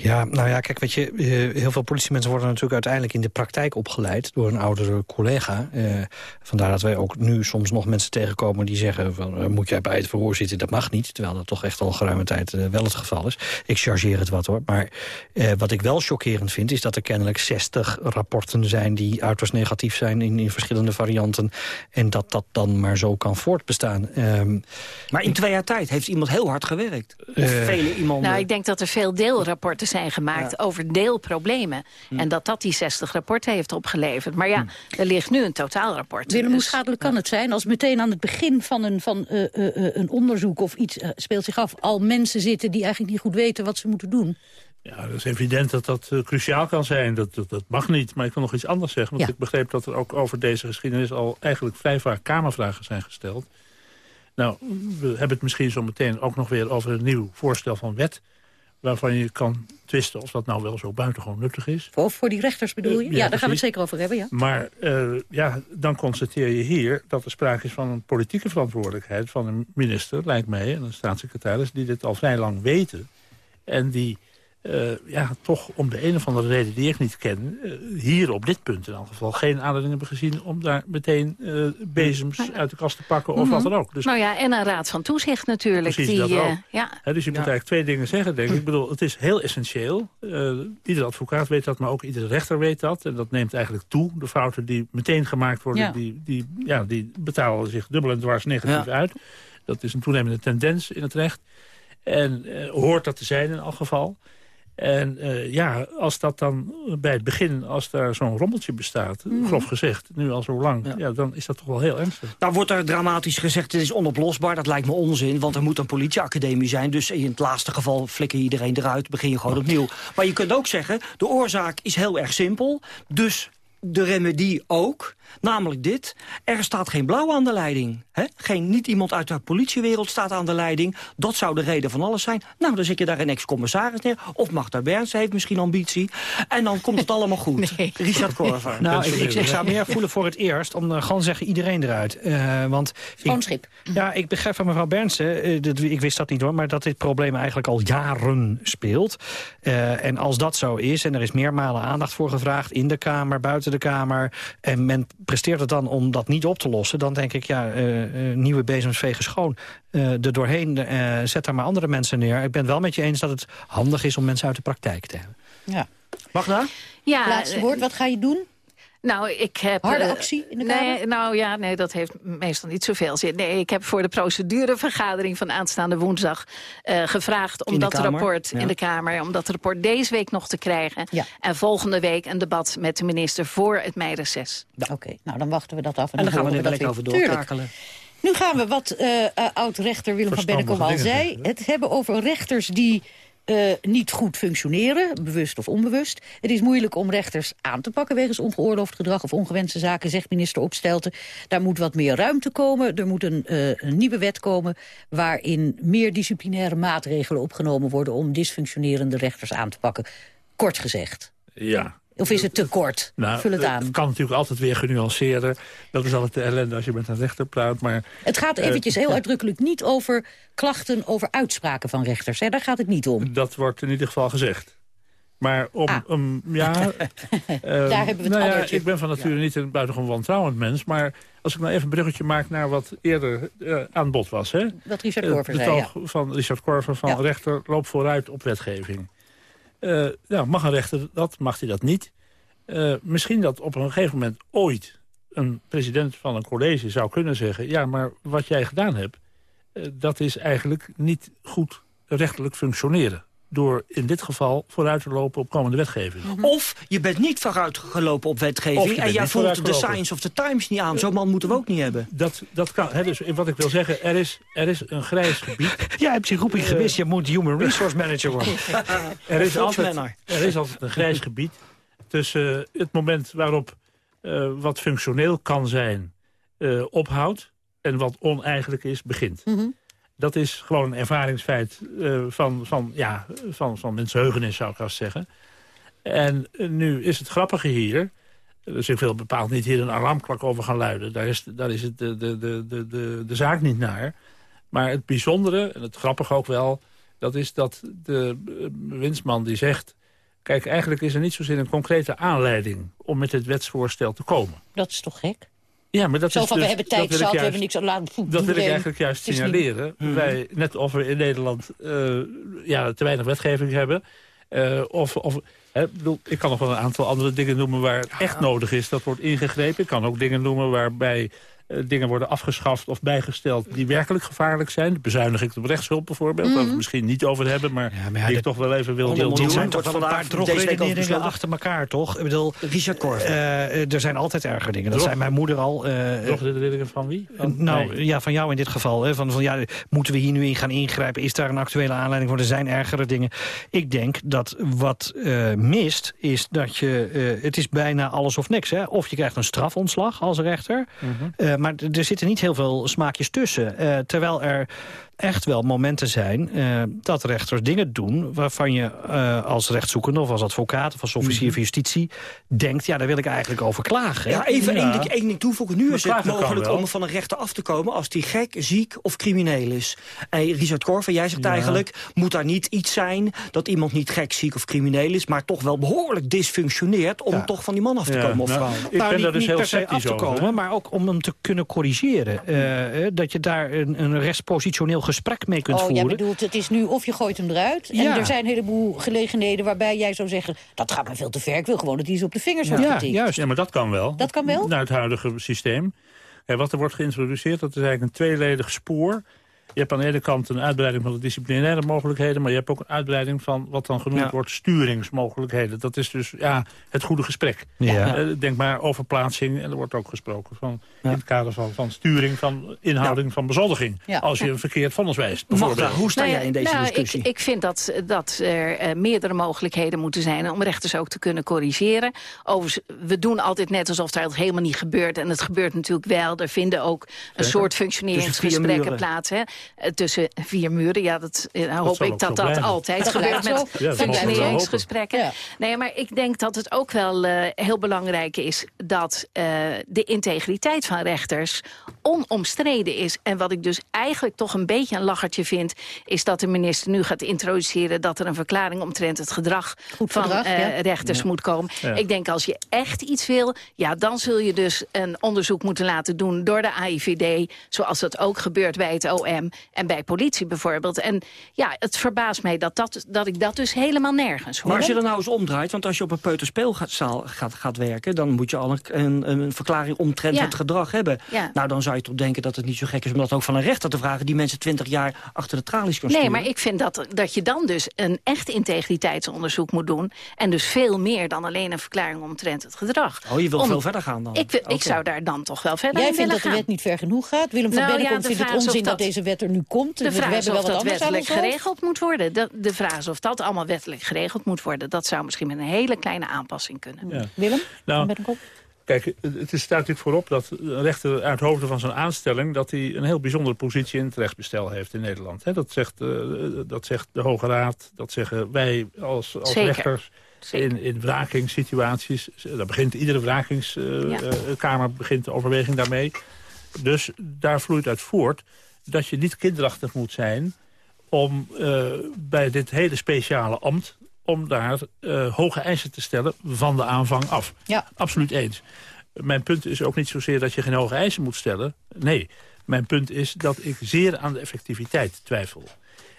Ja, nou ja, kijk, weet je, eh, heel veel politiemensen worden natuurlijk uiteindelijk in de praktijk opgeleid door een oudere collega. Eh, vandaar dat wij ook nu soms nog mensen tegenkomen die zeggen van eh, moet jij bij het verhoor zitten, dat mag niet. Terwijl dat toch echt al geruime tijd eh, wel het geval is. Ik chargeer het wat hoor. Maar eh, wat ik wel chockerend vind is dat er kennelijk 60 rapporten zijn die uiterst negatief zijn in, in verschillende varianten. En dat dat dan maar zo kan voortbestaan. Ehm, Maar in twee jaar tijd heeft iemand heel hard gewerkt. Of Eh, vele iemand. Nou, ik denk dat er veel deelrapporten zijn gemaakt over deelproblemen. Hm. En dat dat die 60 rapporten heeft opgeleverd. Maar ja, er ligt nu een totaalrapport. Willem, hoe Dus- schadelijk kan het zijn als meteen aan het begin van een, van, eh, eh, eh, een onderzoek of iets eh, speelt zich af... al mensen zitten die eigenlijk niet goed weten wat ze moeten doen? Ja, dat is evident dat dat cruciaal kan zijn. Dat, dat, dat mag niet. Maar ik wil nog iets anders zeggen. Want Ja. ik begreep dat er ook over deze geschiedenis... al eigenlijk vrij vaak kamervragen zijn gesteld. Nou, we hebben het misschien zo meteen ook nog weer over een nieuw voorstel van wet... waarvan je kan twisten of dat nou wel zo buitengewoon nuttig is. Of voor die rechters bedoel je? Eh, ja, ja, daar gaan we het zeker over hebben, ja. Maar eh, ja, dan constateer je hier dat er sprake is van een politieke verantwoordelijkheid... van een minister, lijkt mij, en een staatssecretaris... die dit al vrij lang weten. En die eh, ja, toch om de een of andere reden die ik niet ken... eh, hier op dit punt in elk geval geen aanleiding hebben gezien... om daar meteen eh, bezems uit de kast te pakken of wat dan ook. Dus nou ja, en een raad van toezicht natuurlijk. Precies, die, dat eh, ook. ja. Hè, dus je moet eigenlijk twee dingen zeggen, denk ik. Ik bedoel, het is heel essentieel. Uh, ieder advocaat weet dat, maar ook iedere rechter weet dat. En dat neemt eigenlijk toe. De fouten die meteen gemaakt worden, Ja. Die, die, ja, die betalen zich dubbel en dwars negatief Ja. uit. Dat is een toenemende tendens in het recht. En hoort dat te zijn in elk geval. En eh, ja, als dat dan bij het begin, als daar zo'n rommeltje bestaat... grof gezegd, nu al zo lang, ja. dan is dat toch wel heel ernstig. Nou wordt er dramatisch gezegd, het is onoplosbaar. Dat lijkt me onzin, want er moet een politieacademie zijn. Dus in het laatste geval flikker je iedereen eruit, begin je gewoon opnieuw. Maar je kunt ook zeggen, de oorzaak is heel erg simpel. Dus de remedie ook. Namelijk dit, er staat geen blauw aan de leiding. Hè? Geen, niet iemand uit de politiewereld staat aan de leiding. Dat zou de reden van alles zijn. Nou, dan zit je daar een ex-commissaris neer. Of Magda Berns heeft misschien ambitie. En dan komt het allemaal goed. Richard Korver. Nou, ik, ik, ik zou meer voelen voor het eerst om uh, gewoon zeggen iedereen eruit. Uh, want. Ja, ik begrijp van mevrouw Bernsen, uh, dat, ik wist dat niet hoor... maar dat dit probleem eigenlijk al jaren speelt. Uh, en als dat zo is, en er is meermalen aandacht voor gevraagd... in de Kamer, buiten de Kamer... en men presteert het dan om dat niet op te lossen... dan denk ik, ja, uh, nieuwe bezems vegen schoon. Uh, er doorheen, uh, zet daar maar andere mensen neer. Ik ben het wel met je eens dat het handig is om mensen uit de praktijk te hebben. Ja. Magda? Ja, Laatste woord, wat ga je doen? Nou, ik heb... Harde actie in de Kamer? Nee, nou ja, nee, dat heeft meestal niet zoveel zin. Nee, ik heb voor de procedurevergadering van aanstaande woensdag uh, gevraagd... om dat Kamer? rapport ja. in de Kamer, om dat rapport deze week nog te krijgen. Ja. En volgende week een debat met de minister voor het meireces. Oké, okay, nou dan wachten we dat af. En, en dan gaan we er wel over doortakelen. Nu gaan we, wat uh, uh, oud-rechter Willem van Bennekom al zei... het hebben over rechters die uh, niet goed functioneren, bewust of onbewust. Het is moeilijk om rechters aan te pakken wegens ongeoorloofd gedrag of ongewenste zaken, zegt minister Opstelten. Daar moet wat meer ruimte komen. Er moet een, uh, een nieuwe wet komen waarin meer disciplinaire maatregelen opgenomen worden om dysfunctionerende rechters aan te pakken. Kort gezegd. Ja, of is het te kort? Nou, Vul het aan. Het kan natuurlijk altijd weer genuanceerd. Dat is altijd de ellende als je met een rechter praat. Maar, het gaat eventjes uh, heel uitdrukkelijk niet over klachten over uitspraken van rechters. Hè? Daar gaat het niet om. Dat wordt in ieder geval gezegd. Maar om, ah. um, ja... uh, Daar hebben we het nou ja. Ik ben van nature ja. niet een buitengewoon wantrouwend mens. Maar als ik nou even een bruggetje maak naar wat eerder uh, aan bod was. Hè? Wat Richard Korver uh, zei, ja. van Richard Korver van Ja. rechter loopt vooruit op wetgeving. Uh, nou, mag een rechter dat, mag hij dat niet? Uh, misschien dat op een gegeven moment ooit een president van een college zou kunnen zeggen... ja, maar wat jij gedaan hebt, uh, dat is eigenlijk niet goed rechterlijk functioneren. Door in dit geval vooruit te lopen op komende wetgeving. Of je bent niet vooruit gelopen op wetgeving... en jij voelt de vooruitgelopen. Science of the Times niet aan. Zo'n man moeten we ook niet hebben. Dat, dat kan. Hè, dus wat ik wil zeggen, er is, er is een grijs gebied. Ja, heb je een groepje gemist. Je moet human resource manager worden. Er is, altijd, er is altijd een grijs gebied tussen het moment waarop eh, wat functioneel kan zijn eh, ophoudt en wat oneigenlijk is begint. Dat is gewoon een ervaringsfeit eh, van, van, ja, van, van zou ik haast zeggen. En nu is het grappige hier... Dus ik wil bepaald niet hier een alarmklok over gaan luiden. Daar is, daar is het de, de, de, de, de, de zaak niet naar. Maar het bijzondere, en het grappige ook wel... dat is dat de eh, winstman die zegt... kijk, eigenlijk is er niet zozeer een concrete aanleiding... om met dit wetsvoorstel te komen. Dat is toch gek? Ja, maar dat Zo is van, dus, we hebben dat tijd zat, we hebben niks aan laten. Dat wil ik eigenlijk juist niet- signaleren. Wij, net of we in Nederland eh, ja, te weinig wetgeving hebben... eh, of, of, hè, ik bedoel, ik kan nog wel een aantal andere dingen noemen waar het echt nodig is. Dat wordt ingegrepen. Ik kan ook dingen noemen waarbij dingen worden afgeschaft of bijgesteld... die werkelijk gevaarlijk zijn. De bezuiniging op rechtshulp bijvoorbeeld. Waar we het misschien niet over hebben, maar, die ik toch wel even wil Er wil zijn toch wel een paar drogredeneringen achter elkaar, toch? Ik bedoel, Richard Korf. eh, er zijn altijd erger dingen. Dat Drog- zei mijn moeder al. eh, Drogredeneringen van wie? Van nou, ja, van jou in dit geval. Hè, van, van, ja, moeten we hier nu in gaan ingrijpen? Is daar een actuele aanleiding voor? Er zijn ergere dingen. Ik denk dat wat eh, mist, is dat je... eh, het is bijna alles of niks. Hè? Of je krijgt een strafontslag als rechter. Mhm. Eh, maar d- er zitten niet heel veel smaakjes tussen. Eh, terwijl er echt wel momenten zijn eh, dat rechters dingen doen... waarvan je eh, als rechtszoekende of als advocaat of als officier Mhm. van justitie... denkt, ja, daar wil ik eigenlijk over klagen. Ja, even Ja. één ding, één ding toevoegen. Nu Maar is het mogelijk om van een rechter af te komen... als die gek, ziek of crimineel is. En Richard Korver, jij zegt Ja. eigenlijk... moet daar niet iets zijn dat iemand niet gek, ziek of crimineel is... maar toch wel behoorlijk dysfunctioneert... om toch van die man af te Ja, komen of nou, vrouw. ik ben daar dus niet heel per se af sceptisch te over, komen, hè? maar ook om hem te kunnen corrigeren. Eh, eh, dat je daar een, een rechtspositioneel gesprek mee kunt Oh, jij voeren. bedoelt, het is nu of je gooit hem eruit. En Ja. er zijn een heleboel gelegenheden waarbij jij zou zeggen... dat gaat me veel te ver, ik wil gewoon dat hij eens op de vingers wordt getikt. Ja, maar dat kan wel. Dat kan wel? Naar het huidige systeem. Ja, wat er wordt geïntroduceerd, dat is eigenlijk een tweeledig spoor. Je hebt aan de ene kant een uitbreiding van de disciplinaire mogelijkheden... maar je hebt ook een uitbreiding van wat dan genoemd Ja. wordt sturingsmogelijkheden. Dat is dus ja, het goede gesprek. Ja. Eh, denk maar over plaatsing, en er wordt ook gesproken van, in het kader van, van sturing, van inhouding, van bezoldiging. Ja. Als je een verkeerd vonnis wijst. Magda, bijvoorbeeld. hoe sta Nou jij in deze nou, discussie? Ik, ik vind dat, dat er eh, meerdere mogelijkheden moeten zijn... om rechters ook te kunnen corrigeren. Overigens, we doen altijd net alsof dat helemaal niet gebeurt. En het gebeurt natuurlijk wel. Er vinden ook een Zeker. soort functioneringsgesprekken plaats. Hè? Eh, Tussen vier muren, ja, dat eh, hoop ik dat dat blijven. altijd Dat gebeurt met Ja, functioneringsgesprekken. Nee, maar ik denk dat het ook wel eh, heel belangrijk is... dat eh, de integriteit van rechters onomstreden is. En wat ik dus eigenlijk toch een beetje een lachertje vind... is dat de minister nu gaat introduceren... dat er een verklaring omtrent het gedrag van gedrag, eh, ja. rechters Ja. moet komen. Ja. Ik denk als je echt iets wil... ja, dan zul je dus een onderzoek moeten laten doen door de AIVD... zoals dat ook gebeurt bij het OM en bij politie bijvoorbeeld. En ja, het verbaast mij dat, dat, dat ik dat dus helemaal nergens hoor. Maar als je dat nou eens omdraait, want als je op een peuterspeelzaal gaat, gaat werken... dan moet je al een, een, een verklaring omtrent Ja. het gedrag hebben. Ja. Nou, dan zou je toch denken dat het niet zo gek is... om dat ook van een rechter te vragen... die mensen twintig jaar achter de tralies kan Nee, maar ik vind dat, dat je dan dus een echt integriteitsonderzoek moet doen. En dus veel meer dan alleen een verklaring omtrent het gedrag. Oh, je wil Om- veel verder gaan dan? Ik, wil- ik zou daar dan toch wel verder Jij in vindt willen dat de gaan. wet niet ver genoeg gaat? Willem van Nou, Bennekom ja, vindt het onzin dat... dat- deze wet er nu komt. De we vraag is hebben wel of wat dat wettelijk geregeld moet worden. De, de vraag is of dat allemaal wettelijk geregeld moet worden. Dat zou misschien met een hele kleine aanpassing kunnen. Ja. Willem? Nou? Kijk, het is, staat natuurlijk voorop dat een rechter uit hoofde van zijn aanstelling... dat hij een heel bijzondere positie in het rechtsbestel heeft in Nederland. Hè, dat, zegt, eh, dat zegt de Hoge Raad, dat zeggen wij als, als Zeker. rechters... In, in wrakingssituaties, daar begint iedere wrakingskamer begint de overweging daarmee. Dus daar vloeit uit voort dat je niet kinderachtig moet zijn... om eh, bij dit hele speciale ambt om daar eh, hoge eisen te stellen van de aanvang af. Ja. Absoluut eens. Mijn punt is ook niet zozeer dat je geen hoge eisen moet stellen. Nee, mijn punt is dat ik zeer aan de effectiviteit twijfel.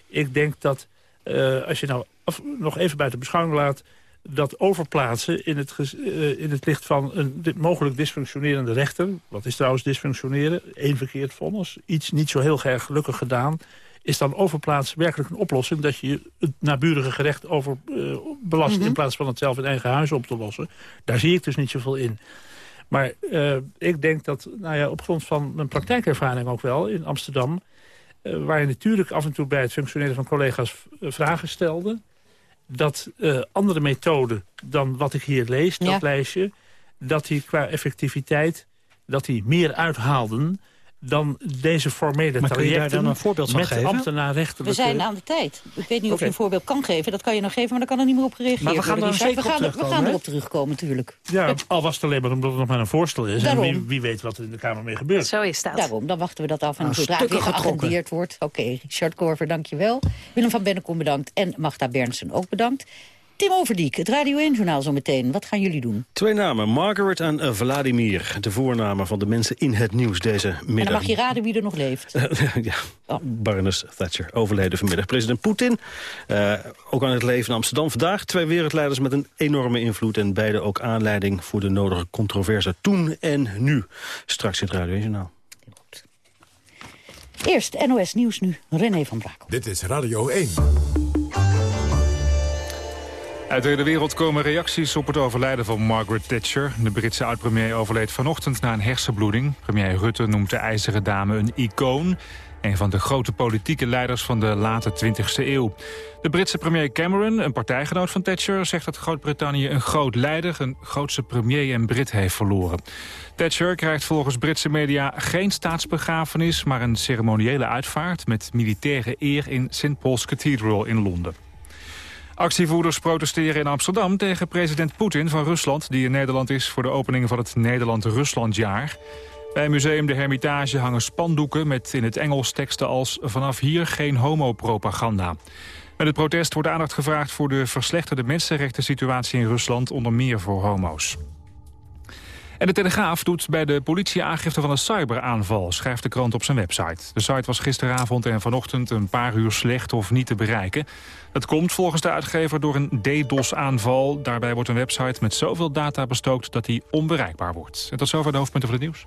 Ik denk dat, eh, als je nou af- nog even buiten beschouwing laat... dat overplaatsen in het, eh, in het licht van een mogelijk dysfunctionerende rechter... wat is trouwens dysfunctioneren? Eén verkeerd vonnis, iets niet zo heel erg gelukkig gedaan... is dan overplaats werkelijk een oplossing... dat je het naburige gerecht overbelast... Mhm. in plaats van het zelf in eigen huis op te lossen. Daar zie ik dus niet zoveel in. Maar eh, ik denk dat, nou ja, op grond van mijn praktijkervaring ook wel in Amsterdam... eh, waar je natuurlijk af en toe bij het functioneren van collega's eh, vragen stelde... dat eh, andere methoden dan wat ik hier lees, dat lijstje... dat die qua effectiviteit dat die meer uithaalden dan deze formele Maar kun je daar trajecten... dan een voorbeeld van met geven? ambtenaarrechtelijke... We zijn aan de tijd. Ik weet niet of je een voorbeeld kan geven. Dat kan je nog geven, maar daar kan er niet meer op gereageerd Maar we gaan worden. zeker op we gaan, we terugkomen, gaan hè? erop terugkomen, natuurlijk. Ja, al was het alleen maar omdat het nog maar een voorstel is. Daarom. En wie, wie weet wat er in de Kamer mee gebeurt. Zo is dat. Daarom, dan wachten we dat af. En Nou, zodra het weer geagendeerd wordt... Oké, Richard Korver, dankjewel. Willem van Bennekom bedankt. En Magda Bernsen ook bedankt. Tim Overdiek, het Radio 1-journaal zometeen. Wat gaan jullie doen? Twee namen, Margaret en eh, Vladimir. De voornamen van de mensen in het nieuws deze En dan middag. mag je raden wie er nog leeft. ja, Baroness Thatcher, overleden vanmiddag. President Poetin, eh, ook aan het leven in Amsterdam vandaag. Twee wereldleiders met een enorme invloed... en beide ook aanleiding voor de nodige controverse toen en nu. Straks in het Radio 1 Journaal. Eerst NOS Nieuws nu, René van Brakel. Dit is Radio 1. Uit de hele wereld komen reacties op het overlijden van Margaret Thatcher. De Britse oud-premier overleed vanochtend na een hersenbloeding. Premier Rutte noemt de ijzeren dame een icoon. Een van de grote politieke leiders van de late 20e eeuw. De Britse premier Cameron, een partijgenoot van Thatcher... zegt dat Groot-Brittannië een groot leider, een grootste premier en Brit heeft verloren. Thatcher krijgt volgens Britse media geen staatsbegrafenis... maar een ceremoniële uitvaart met militaire eer in St. Paul's Cathedral in Londen. Actievoerders protesteren in Amsterdam tegen president Poetin van Rusland... die in Nederland is voor de opening van het Nederland-Ruslandjaar. Bij Museum de Hermitage hangen spandoeken met in het Engels teksten als... vanaf hier geen homopropaganda. Met het protest wordt aandacht gevraagd voor de verslechterde mensenrechten situatie in Rusland... onder meer voor homo's. En de Telegraaf doet bij de politie aangifte van een cyberaanval, schrijft de krant op zijn website. De site was gisteravond en vanochtend een paar uur slecht of niet te bereiken. Dat komt volgens de uitgever door een DDoS-aanval. Daarbij wordt een website met zoveel data bestookt dat die onbereikbaar wordt. En tot zover de hoofdpunten van het nieuws.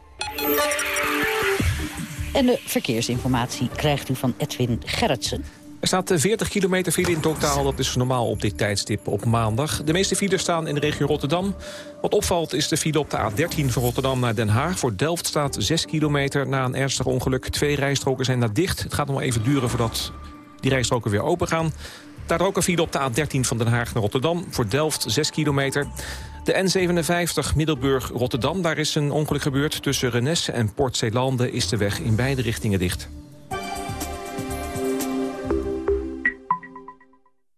En de verkeersinformatie krijgt u van Edwin Gerritsen. Er staat eh, 40 kilometer file in totaal. Dat is normaal op dit tijdstip op maandag. De meeste files staan in de regio Rotterdam. Wat opvalt is de file op de A13 van Rotterdam naar Den Haag. Voor Delft staat 6 kilometer na een ernstig ongeluk. Twee rijstroken zijn daar dicht. Het gaat nog even duren voordat die rijstroken weer open gaan. Daar ook een file op de A13 van Den Haag naar Rotterdam. Voor Delft 6 kilometer. De N57 Middelburg-Rotterdam. Daar is een ongeluk gebeurd. Tussen Renesse en Port Zeelanden is de weg in beide richtingen dicht.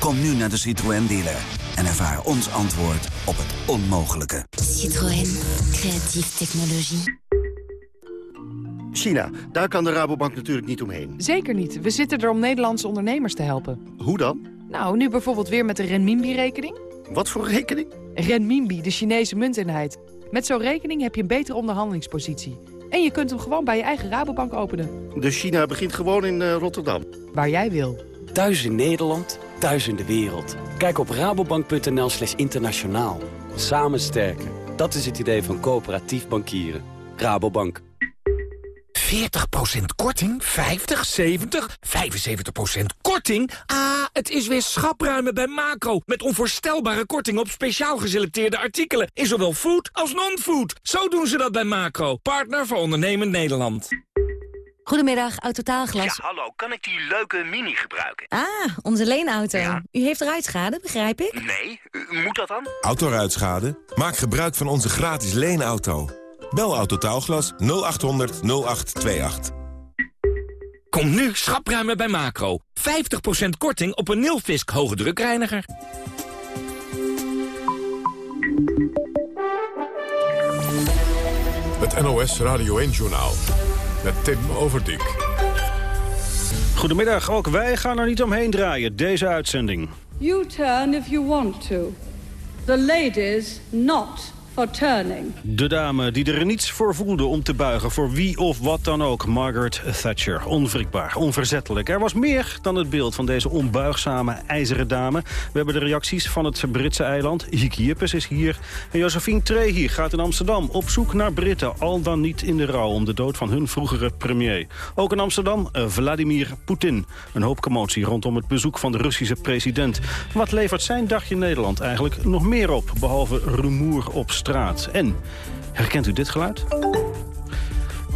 Kom nu naar de Citroën dealer en ervaar ons antwoord op het onmogelijke. Citroën. Creatieve technologie. China, daar kan de Rabobank natuurlijk niet omheen. Zeker niet. We zitten er om Nederlandse ondernemers te helpen. Hoe dan? Nou, nu bijvoorbeeld weer met de renminbi-rekening. Wat voor rekening? Renminbi, de Chinese munteenheid. Met zo'n rekening heb je een betere onderhandelingspositie. En je kunt hem gewoon bij je eigen Rabobank openen. Dus China begint gewoon in eh, Rotterdam. Waar jij wil. Thuis in Nederland, thuis in de wereld. Kijk op rabobank.nl slash internationaal. Samen sterken. Dat is het idee van coöperatief bankieren. Rabobank. 40% korting? 50, 70, 75% korting? Ah, het is weer schapruimen bij Macro. Met onvoorstelbare kortingen op speciaal geselecteerde artikelen. In zowel food als non-food. Zo doen ze dat bij Macro. Partner voor ondernemend Nederland. Goedemiddag, Autotaalglas. Ja, hallo. Kan ik die leuke mini gebruiken? Ah, onze leenauto. U heeft ruitschade, begrijp ik? Nee, u- moet dat dan? Autoruitschade? Maak gebruik van onze gratis leenauto. Bel Autotaalglas 0800 0828. Kom nu schapruimen bij Macro. 50% korting op een Nilfisk hoge drukreiniger. Het NOS Radio 1-journaal. Met Tim Overdijk. Goedemiddag, ook wij gaan er niet omheen draaien, deze uitzending. U-turn if you want to. The ladies not turning. De dame die er niets voor voelde om te buigen voor wie of wat dan ook. Margaret Thatcher. Onwrikbaar, onverzettelijk. Er was meer dan het beeld van deze onbuigzame ijzeren dame. We hebben de reacties van het Britse eiland. Hiki is hier. En Josephine Trehi gaat in Amsterdam op zoek naar Britten. Al dan niet in de rouw om de dood van hun vroegere premier. Ook in Amsterdam eh, Vladimir Poetin. Een hoop commotie rondom het bezoek van de Russische president. Wat levert zijn dagje Nederland eigenlijk nog meer op? Behalve rumoer op straat. En, herkent u dit geluid?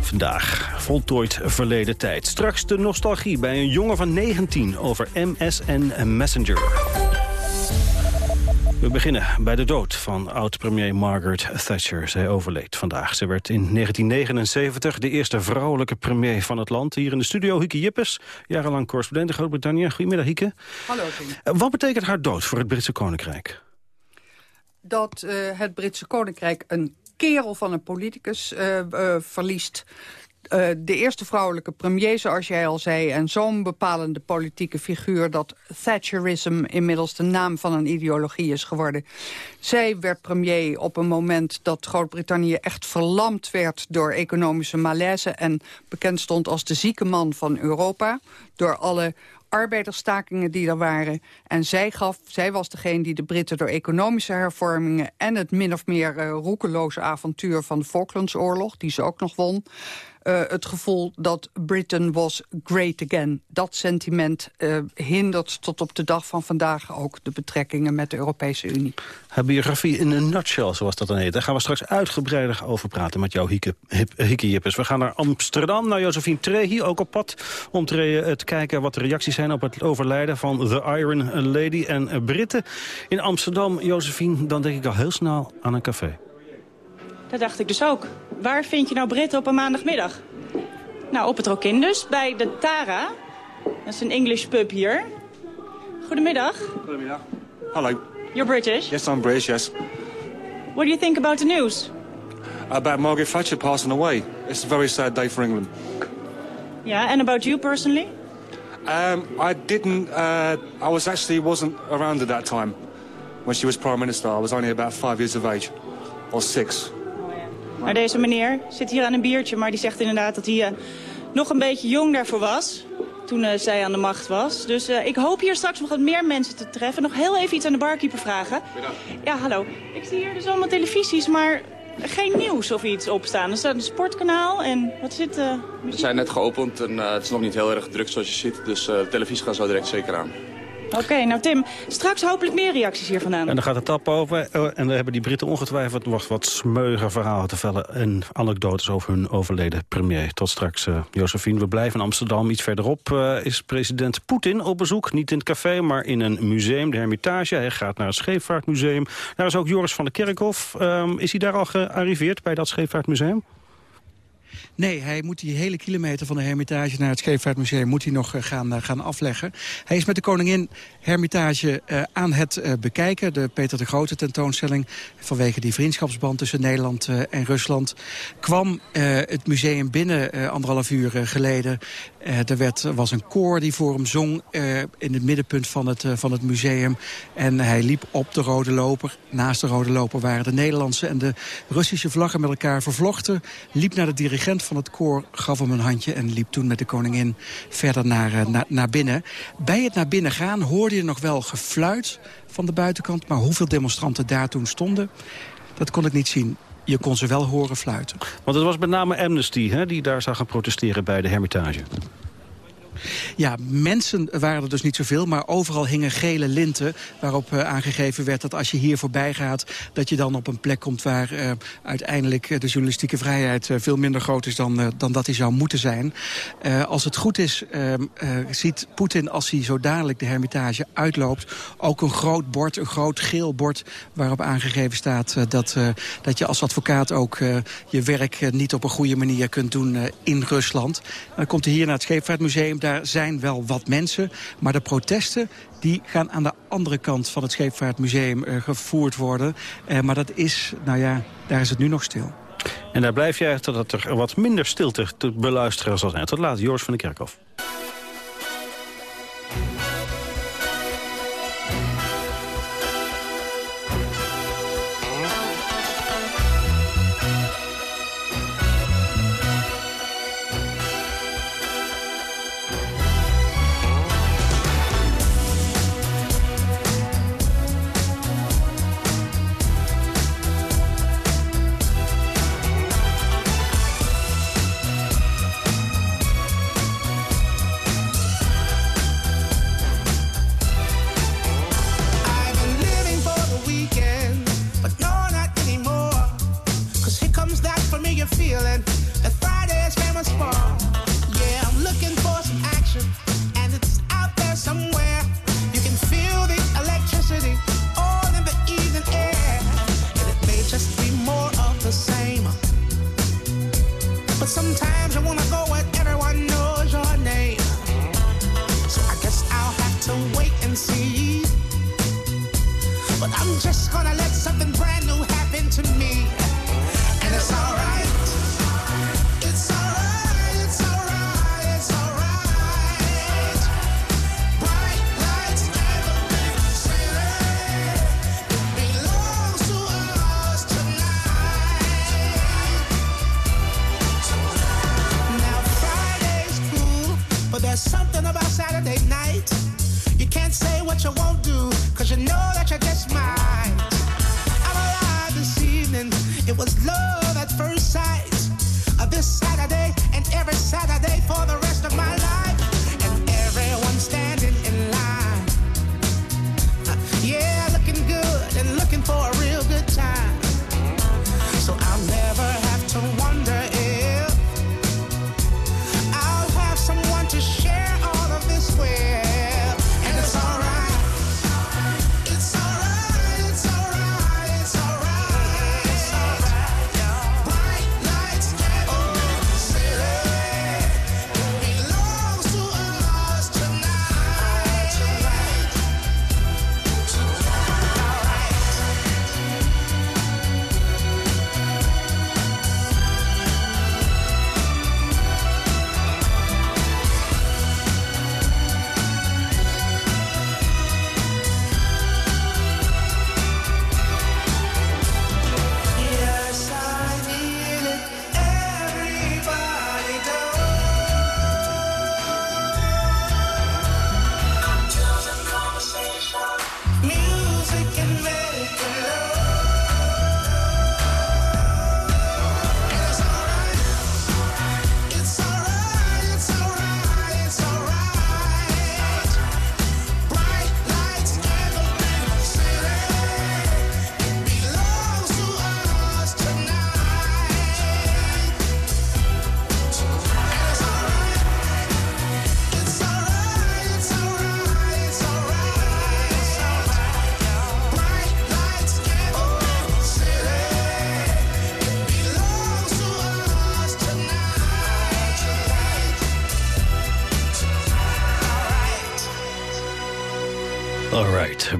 Vandaag voltooid verleden tijd. Straks de nostalgie bij een jongen van 19 over MSN Messenger. We beginnen bij de dood van oud-premier Margaret Thatcher. Zij overleed vandaag. Ze werd in 1979 de eerste vrouwelijke premier van het land. Hier in de studio Hieke Jippes, jarenlang correspondent in Groot-Brittannië. Goedemiddag Hieke. Hallo Tim. Wat betekent haar dood voor het Britse Koninkrijk? Dat uh, het Britse Koninkrijk een kerel van een politicus uh, uh, verliest... De eerste vrouwelijke premier, zoals jij al zei... en zo'n bepalende politieke figuur... dat Thatcherism inmiddels de naam van een ideologie is geworden. Zij werd premier op een moment dat Groot-Brittannië echt verlamd werd... door economische malaise en bekend stond als de zieke man van Europa... door alle arbeidersstakingen die er waren. En zij, gaf, zij was degene die de Britten door economische hervormingen... en het min of meer uh, roekeloze avontuur van de Falklandsoorlog... die ze ook nog won... Uh, het gevoel dat Britain was great again. Dat sentiment uh, hindert tot op de dag van vandaag ook de betrekkingen met de Europese Unie. Haar biografie in een nutshell, zoals dat dan heet. Daar gaan we straks uitgebreider over praten met jou, Hieke, Hieke Jippes. We gaan naar Amsterdam, naar Josephine Trehi, ook op pad... om te, te kijken wat de reacties zijn op het overlijden van The Iron Lady en Britten. In Amsterdam, Josephine, dan denk ik al heel snel aan een café. Dat dacht ik dus ook. Waar vind je nou Britten op een maandagmiddag? Nou, op het Rokin dus, bij de Tara. Dat is een English pub hier. Goedemiddag. Goedemiddag. Hallo. You're British? Yes, I'm British, yes. What do you think about the news? About Margaret Thatcher passing away. It's a very sad day for England. Yeah, and about you personally? Um, I didn't, uh, I was actually wasn't around at that time when she was Prime Minister. I was only about five years of age, or six. Maar deze meneer zit hier aan een biertje, maar die zegt inderdaad dat hij uh, nog een beetje jong daarvoor was. Toen uh, zij aan de macht was. Dus uh, ik hoop hier straks nog wat meer mensen te treffen. Nog heel even iets aan de barkeeper vragen. Ja, hallo. Ik zie hier dus allemaal televisies, maar geen nieuws of iets opstaan. Er staat een sportkanaal en wat zit... We zijn net geopend en het is nog niet heel erg druk zoals je ziet. Dus de televisie gaat zo direct zeker aan. Oké, nou Tim, straks hopelijk meer reacties hier vandaan. En dan gaat de tap over en dan hebben die Britten ongetwijfeld nog wat smeuige verhalen te vellen... en anekdotes over hun overleden premier. Tot straks, uh, Josephine. We blijven in Amsterdam. Iets verderop uh, is president Poetin op bezoek. Niet in het café, maar in een museum, de Hermitage. Hij gaat naar het Scheepvaartmuseum. Daar is ook Joris van der Kerkhof. Um, is hij daar al gearriveerd bij dat Scheepvaartmuseum? Nee, hij moet die hele kilometer van de Hermitage naar het Scheepvaartmuseum moet hij nog gaan, gaan afleggen. Hij is met de koningin Hermitage uh, aan het bekijken. De Peter de Grote tentoonstelling vanwege die vriendschapsband tussen Nederland en Rusland. Kwam het museum binnen anderhalf uur geleden. er werd, was een koor die voor hem zong in het middenpunt van het, van het museum. En hij liep op de rode loper. Naast de rode loper waren de Nederlandse en de Russische vlaggen met elkaar vervlochten. Liep naar de dirigent van het koor, gaf hem een handje... en liep toen met de koningin verder naar, naar, naar binnen. Bij het naar binnen gaan hoorde je nog wel gefluit van de buitenkant... maar hoeveel demonstranten daar toen stonden, dat kon ik niet zien. Je kon ze wel horen fluiten. Want het was met name Amnesty hè, die daar zag gaan protesteren bij de Hermitage. Ja, mensen waren er dus niet zoveel, maar overal hingen gele linten... waarop uh, aangegeven werd dat als je hier voorbij gaat... dat je dan op een plek komt waar uh, uiteindelijk de journalistieke vrijheid... Veel minder groot is dan, dan dat die zou moeten zijn. als het goed is, ehm, ziet Poetin als hij zo dadelijk de hermitage uitloopt... ook een groot bord, een groot geel bord... waarop aangegeven staat dat, dat je als advocaat ook je werk niet op een goede manier kunt doen in Rusland. dan komt hij hier naar het Scheepvaartmuseum daar zijn wel wat mensen. Maar de protesten die gaan aan de andere kant van het Scheepvaartmuseum uh, gevoerd worden. Uh, maar dat is, nou ja, daar is het nu nog stil. En daar blijf jij totdat er wat minder stilte te beluisteren zal zijn. Tot later, Joris van de Kerkhof.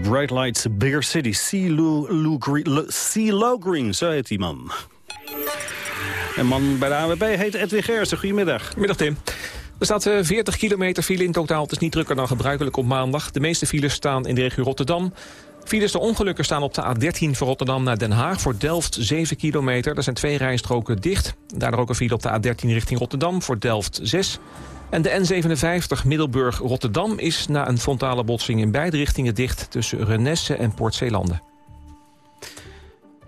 Bright Lights, Bigger City, CeeLo Green, zo heet die man. En man bij de AWB heet Edwin Gersen. Goedemiddag. Middag Tim. Er staat eh, 40 kilometer file in totaal. Het is niet drukker dan gebruikelijk op maandag. De meeste files staan in de regio Rotterdam. Files de ongelukken staan op de A13 van Rotterdam naar Den Haag. Voor Delft 7 kilometer. Er zijn twee rijstroken dicht. Daardoor ook een file op de A13 richting Rotterdam. Voor Delft 6. En de N57 Middelburg-Rotterdam is na een frontale botsing in beide richtingen dicht... tussen Renesse en Port Zeelanden.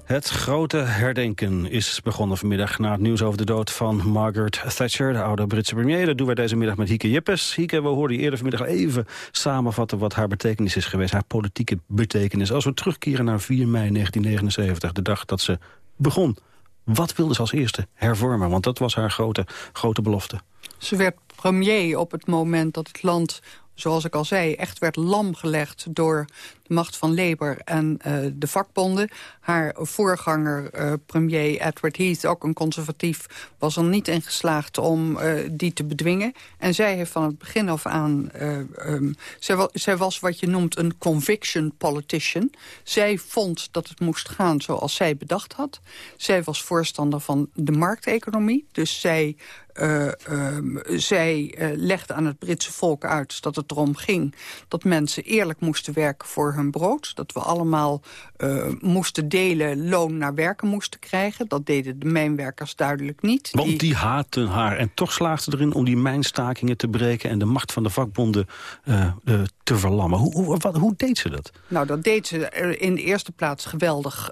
Het grote herdenken is begonnen vanmiddag na het nieuws over de dood van Margaret Thatcher, de oude Britse premier. Dat doen wij deze middag met Hieke Jippes. Hieke, we hoorden eerder vanmiddag even samenvatten wat haar betekenis is geweest, haar politieke betekenis. Als we terugkeren naar 4 mei 1979, de dag dat ze begon. Wat wilde ze als eerste hervormen? Want dat was haar grote, grote belofte. Ze werd premier op het moment dat het land, zoals ik al zei... echt werd lamgelegd door macht van Labour en eh, de vakbonden. Haar voorganger, eh, premier Edward Heath, ook een conservatief... was er niet in geslaagd om eh, die te bedwingen. En zij heeft van het begin af aan... eh, ehm, zij, zij was wat je noemt een conviction politician. Zij vond dat het moest gaan zoals zij bedacht had. Zij was voorstander van de markteconomie. Dus zij eh, ehm, zij legde aan het Britse volk uit dat het erom ging... dat mensen eerlijk moesten werken voor hun brood. Dat we allemaal eh, moesten delen, loon naar werken moesten krijgen. Dat deden de mijnwerkers duidelijk niet. Want die haatten haar en toch slaagde erin om die mijnstakingen te breken... en de macht van de vakbonden eh, eh, te verlammen. Hoe, hoe, wat, hoe deed ze dat? Nou, dat deed ze in de eerste plaats geweldig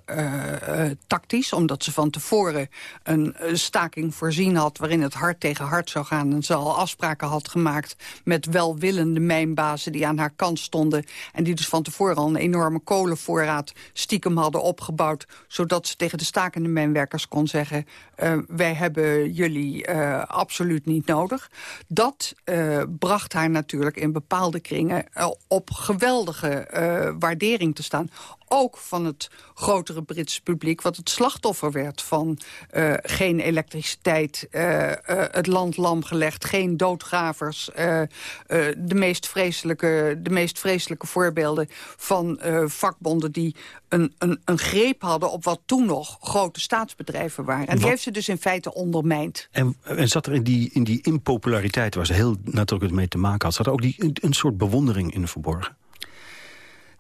tactisch... omdat ze van tevoren een, staking voorzien had... waarin het hard tegen hard zou gaan. En ze al afspraken had gemaakt met welwillende mijnbazen... die aan haar kant stonden. En die dus van tevoren al een enorme kolenvoorraad stiekem hadden opgebouwd... zodat ze tegen de stakende mijnwerkers kon zeggen... eh, wij hebben jullie eh, absoluut niet nodig. Dat eh, bracht haar natuurlijk in bepaalde kringen op geweldige waardering te staan ook van het grotere Britse publiek... wat het slachtoffer werd van geen elektriciteit, het land lam gelegd... geen doodgravers, de, meest vreselijke, de meest vreselijke voorbeelden van vakbonden... die een, een, een greep hadden op wat toen nog grote staatsbedrijven waren. En die heeft ze dus in feite ondermijnd. En, en zat er in die, in die impopulariteit waar ze heel nadrukkelijk mee te maken had... zat er ook die, een soort bewondering in verborgen?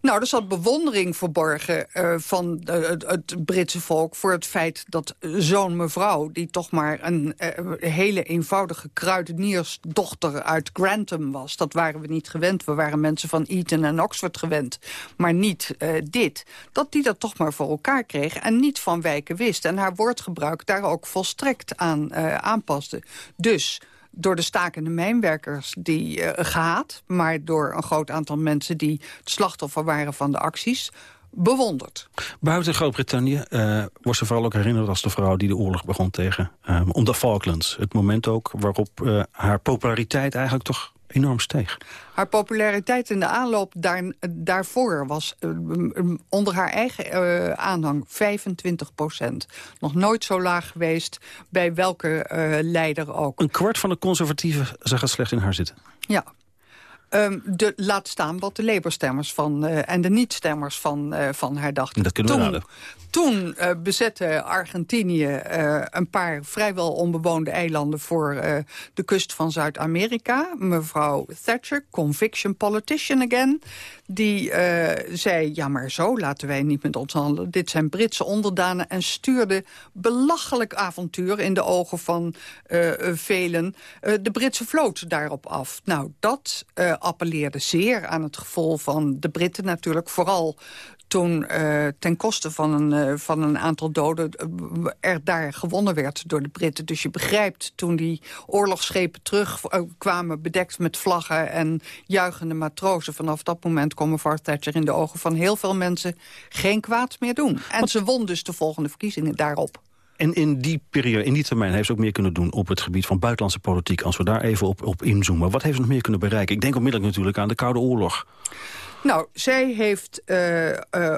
Nou, er zat bewondering verborgen uh, van uh, het, Britse volk... voor het feit dat zo'n mevrouw, die toch maar een hele eenvoudige kruideniersdochter uit Grantham was... dat waren we niet gewend. We waren mensen van Eton en Oxford gewend. Maar niet dit. Dat die dat toch maar voor elkaar kreeg en niet van wijken wist. En haar woordgebruik daar ook volstrekt aan aanpaste. Dus door de stakende mijnwerkers die uh, gehaat... maar door een groot aantal mensen die het slachtoffer waren van de acties bewonderd. Buiten Groot-Brittannië uh, wordt ze vooral ook herinnerd als de vrouw die de oorlog begon tegen um, om de Falklands. Het moment ook waarop uh, haar populariteit eigenlijk toch enorm steeg. Haar populariteit in de aanloop daar, daarvoor was uh, onder haar eigen aanhang 25 procent. Nog nooit zo laag geweest bij welke leider ook. Een kwart van de conservatieven zag het slecht in haar zitten. Ja, Um, de, laat staan wat de Labour-stemmers van, uh, en de niet-stemmers van, uh, van haar dachten. Dat kunnen we toen. Toen uh, bezette Argentinië een paar vrijwel onbewoonde eilanden... voor de kust van Zuid-Amerika. Mevrouw Thatcher, conviction politician again... die zei, ja maar zo laten wij niet met ons handelen. Dit zijn Britse onderdanen en stuurde belachelijk avontuur... in de ogen van velen de Britse vloot daarop af. Nou, dat appelleerde zeer aan het gevoel van de Britten natuurlijk. Vooral toen uh, ten koste van een, uh, van een aantal doden uh, er daar gewonnen werd door de Britten. Dus je begrijpt toen die oorlogsschepen terugkwamen bedekt met vlaggen en juichende matrozen. Vanaf dat moment komen mevrouw Thatcher in de ogen van heel veel mensen geen kwaad meer doen. En ze won dus de volgende verkiezingen daarop. En in die periode, in die termijn, heeft ze ook meer kunnen doen... op het gebied van buitenlandse politiek. Als we daar even op, op inzoomen. Wat heeft ze nog meer kunnen bereiken? Ik denk onmiddellijk natuurlijk aan de Koude Oorlog. Nou, zij heeft uh, uh,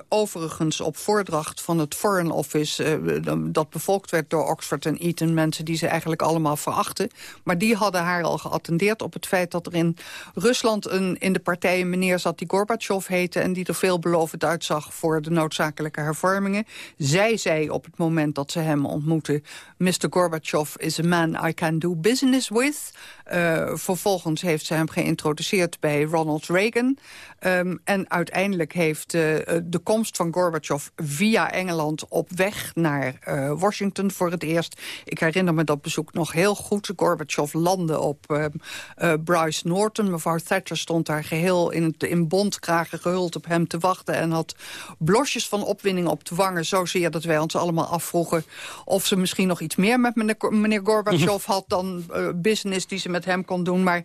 overigens op voordracht van het Foreign Office... Uh, dat bevolkt werd door Oxford en Eton, mensen die ze eigenlijk allemaal verachten. Maar die hadden haar al geattendeerd op het feit dat er in Rusland... Een, in de partij een meneer zat die Gorbachev heette... en die er veelbelovend uitzag voor de noodzakelijke hervormingen. Zij zei op het moment dat ze hem ontmoette... Mr. Gorbachev is a man I can do business with. vervolgens heeft ze hem geïntroduceerd bij Ronald Reagan... Um, en uiteindelijk heeft uh, de komst van Gorbachev via Engeland op weg naar uh, Washington voor het eerst. Ik herinner me dat bezoek nog heel goed. Gorbachev landde op uh, Bryce Norton. Mevrouw Thatcher stond daar geheel in, in bondkragen gehuld op hem te wachten... en had blosjes van opwinning op de wangen. Zozeer dat wij ons allemaal afvroegen of ze misschien nog iets meer met meneer, meneer Gorbachev had... dan business die ze met hem kon doen. Maar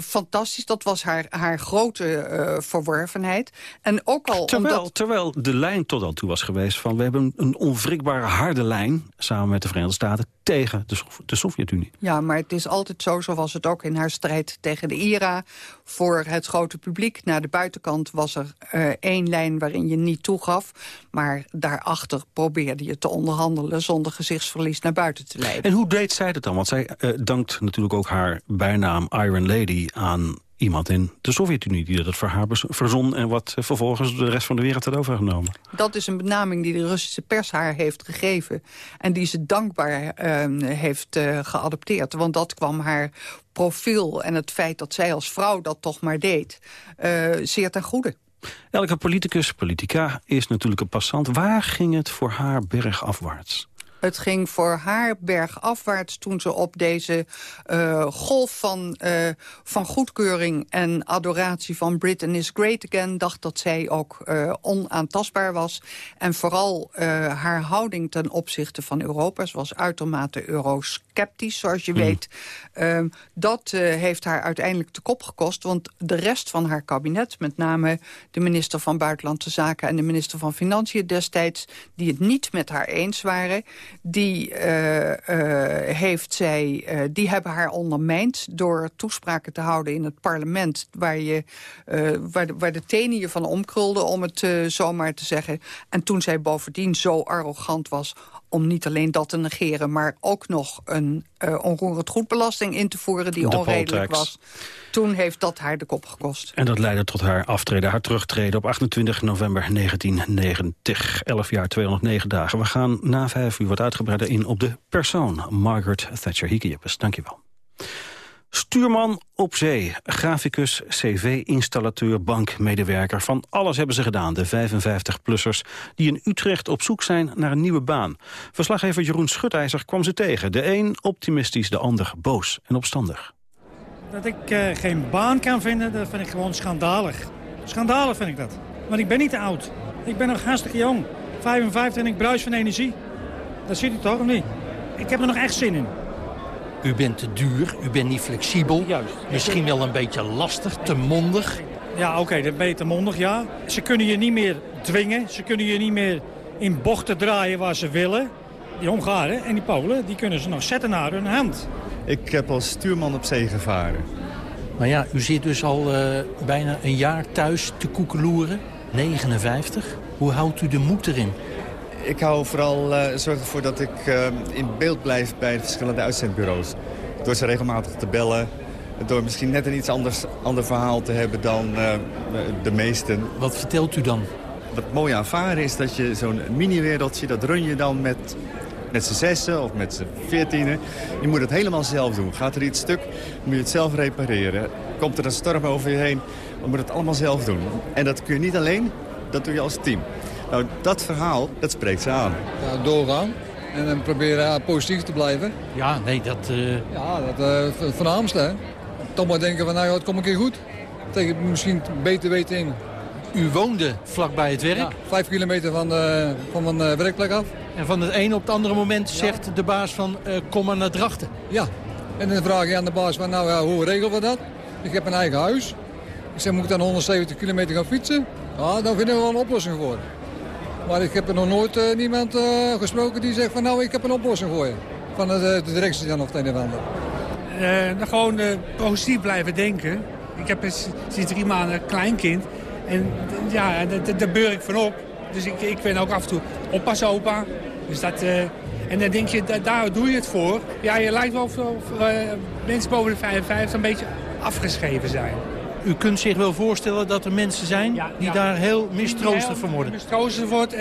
fantastisch, dat was haar, haar grote verworvenheid. En ook al terwijl, omdat... terwijl de lijn tot dan toe was geweest van... we hebben een onwrikbare harde lijn samen met de Verenigde Staten... tegen de, de Sovjet-Unie. Ja, maar het is altijd zo, zo was het ook in haar strijd tegen de IRA... voor het grote publiek. Naar de buitenkant was er uh, één lijn waarin je niet toegaf... maar daarachter probeerde je te onderhandelen... zonder gezichtsverlies naar buiten te leiden. En hoe deed zij dat dan? Want zij uh, dankt natuurlijk ook haar bijnaam Iron Lady aan iemand in de Sovjet-Unie die dat voor haar verzon... en wat vervolgens de rest van de wereld had overgenomen. Dat is een benaming die de Russische pers haar heeft gegeven... en die ze dankbaar uh, heeft uh, geadopteerd. Want dat kwam haar profiel en het feit dat zij als vrouw dat toch maar deed... Uh, zeer ten goede. Elke politicus, politica, is natuurlijk een passant. Waar ging het voor haar bergafwaarts? Het ging voor haar bergafwaarts toen ze op deze uh, golf van, uh, van goedkeuring en adoratie van Britain is Great Again dacht dat zij ook uh, onaantastbaar was. En vooral haar houding ten opzichte van Europa. Ze was uitermate eurosceptisch, zoals je mm. weet. Ehm, dat heeft haar uiteindelijk de kop gekost. Want de rest van haar kabinet, met name de minister van Buitenlandse Zaken... en de minister van Financiën destijds, die het niet met haar eens waren die, eh, eh, heeft zij, eh, die hebben haar ondermijnd... door toespraken te houden in het parlement... waar, je, waar, de, waar de tenen je van omkrulden, om het zomaar te zeggen. En toen zij bovendien zo arrogant was om niet alleen dat te negeren... maar ook nog een uh, onroerend goedbelasting in te voeren die onredelijk was. Toen heeft dat haar de kop gekost. En dat leidde tot haar aftreden, haar terugtreden op 28 november 1990. 11 jaar, 209 dagen. We gaan na vijf uur wat uitgebreider in op de persoon. Margaret Thatcher Hikiepes, dankjewel. Stuurman op zee, graficus, cv-installateur, bankmedewerker. Van alles hebben ze gedaan, de 55-plussers... die in Utrecht op zoek zijn naar een nieuwe baan. Verslaggever Jeroen Schutijzer kwam ze tegen. De een optimistisch, de ander boos en opstandig. Dat ik uh, geen baan kan vinden, dat vind ik gewoon schandalig. Schandalig vind ik dat. Want ik ben niet te oud. Ik ben nog hartstikke jong. 55 en ik bruis van energie. Dat ziet u toch of niet? Ik heb er nog echt zin in. U bent te duur, u bent niet flexibel. Juist. Misschien wel een beetje lastig, te mondig. Ja, oké, okay, dan ben je te mondig, ja. Ze kunnen je niet meer dwingen. Ze kunnen je niet meer in bochten draaien waar ze willen. Die Hongaren en die Polen, die kunnen ze nog zetten naar hun hand. Ik heb als stuurman op zee gevaren. Maar ja, u zit dus al uh, bijna een jaar thuis te koekeloeren. 59. Hoe houdt u de moed erin? Ik hou vooral uh, zorg ervoor dat ik uh, in beeld blijf bij de verschillende uitzendbureaus. Door ze regelmatig te bellen. Door misschien net een iets anders, ander verhaal te hebben dan uh, de meesten. Wat vertelt u dan? Wat mooi aan varen is dat je zo'n mini-wereldje, dat run je dan met, met z'n zessen of met z'n veertienen. Je moet het helemaal zelf doen. Gaat er iets stuk, moet je het zelf repareren. Komt er een storm over je heen, dan moet je het allemaal zelf doen. En dat kun je niet alleen, dat doe je als team. Nou, dat verhaal, dat spreekt ze aan. Ja, doorgaan en dan proberen positief te blijven. Ja, nee, dat... Uh... Ja, dat uh, het voornaamste, hè. Toch maar denken van, nou, het komt een keer goed. Tegen misschien beter weten in. U woonde vlakbij het werk? Ja, vijf kilometer van, uh, van mijn werkplek af. En van het ene op het andere moment zegt de baas van, kom maar naar Drachten. Ja, en dan vraag je aan de baas van, nou, ja, hoe regelen we dat? Ik heb een eigen huis. Ik zeg, moet ik dan 170 kilometer gaan fietsen? Ja, dan vinden we wel een oplossing voor. Maar ik heb er nog nooit uh, niemand uh, gesproken die zegt van nou ik heb een oplossing voor je. Van de, de directie dan of het een of ander. Gewoon positief blijven denken. Ik heb sinds drie maanden een kleinkind. En ja, daar beur ik van op. Dus ik, ik ben ook af en toe oppasopa. Dus dat, en dan denk je, daar doe je het voor. Ja, je lijkt wel of mensen boven de 55 een beetje afgeschreven zijn. U kunt zich wel voorstellen dat er mensen zijn ja, die ja. daar heel mistroostig van worden. Mistroostig wordt, uh,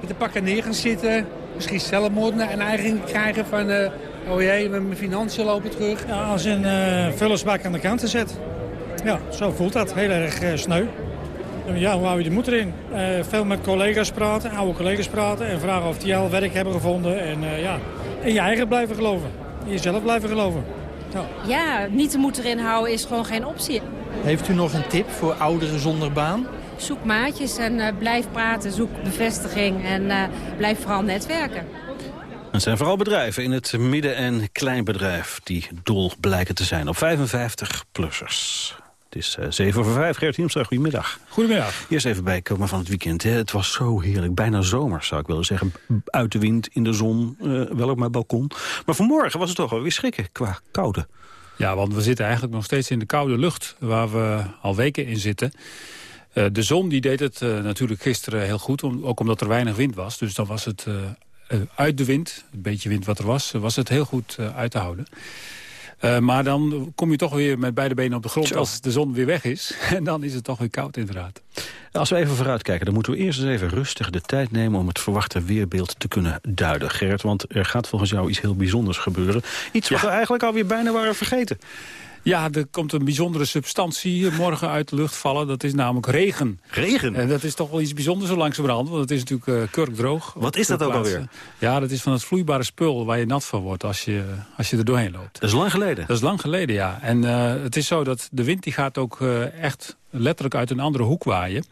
met de pakken neer gaan zitten. Misschien zelfmoord en eigenlijk krijgen van... Uh, oh jee, mijn financiën lopen terug. Ja, als een uh, vullersbak aan de kant te zetten. Ja, zo voelt dat. Heel erg sneu. Ja, hoe hou je de moed erin? veel met collega's praten, oude collega's praten... en vragen of die al werk hebben gevonden. En ja, in je eigen blijven geloven. In jezelf blijven geloven. Ja. ja, niet de moed erin houden is gewoon geen optie. Heeft u nog een tip voor ouderen zonder baan? Zoek maatjes en uh, blijf praten, zoek bevestiging en uh, blijf vooral netwerken. Het zijn vooral bedrijven in het midden- en kleinbedrijf die dol blijken te zijn op 55-plussers. Het is uh, 7 voor 5. Gert Hiemstra, goedemiddag. Goedemiddag. Eerst even bijkomen van het weekend. Hè. Het was zo heerlijk. Bijna zomer, zou ik willen zeggen. Uit de wind, in de zon, uh, wel op mijn balkon. Maar vanmorgen was het toch wel weer schrikken qua koude. Ja, want we zitten eigenlijk nog steeds in de koude lucht... waar we al weken in zitten. Uh, de zon die deed het uh, natuurlijk gisteren heel goed, ook omdat er weinig wind was. Dus dan was het uh, uit de wind, een beetje wind wat er was... was het heel goed uit te houden. Uh, maar dan kom je toch weer met beide benen op de grond Zo. als de zon weer weg is. En dan is het toch weer koud inderdaad. Als we even vooruitkijken, dan moeten we eerst eens even rustig de tijd nemen... om het verwachte weerbeeld te kunnen duiden, Gerrit. Want er gaat volgens jou iets heel bijzonders gebeuren. Iets wat ja. we eigenlijk alweer bijna waren vergeten. Ja, er komt een bijzondere substantie morgen uit de lucht vallen. Dat is namelijk regen. Regen? En dat is toch wel iets bijzonders zo langzamerhand. Want het is natuurlijk uh, kurkdroog. Wat is dat ook alweer? Ja, dat is van het vloeibare spul waar je nat van wordt als je, als je er doorheen loopt. Dat is lang geleden? Dat is lang geleden, ja. En uh, het is zo dat de wind die gaat ook uh, echt letterlijk uit een andere hoek waaien.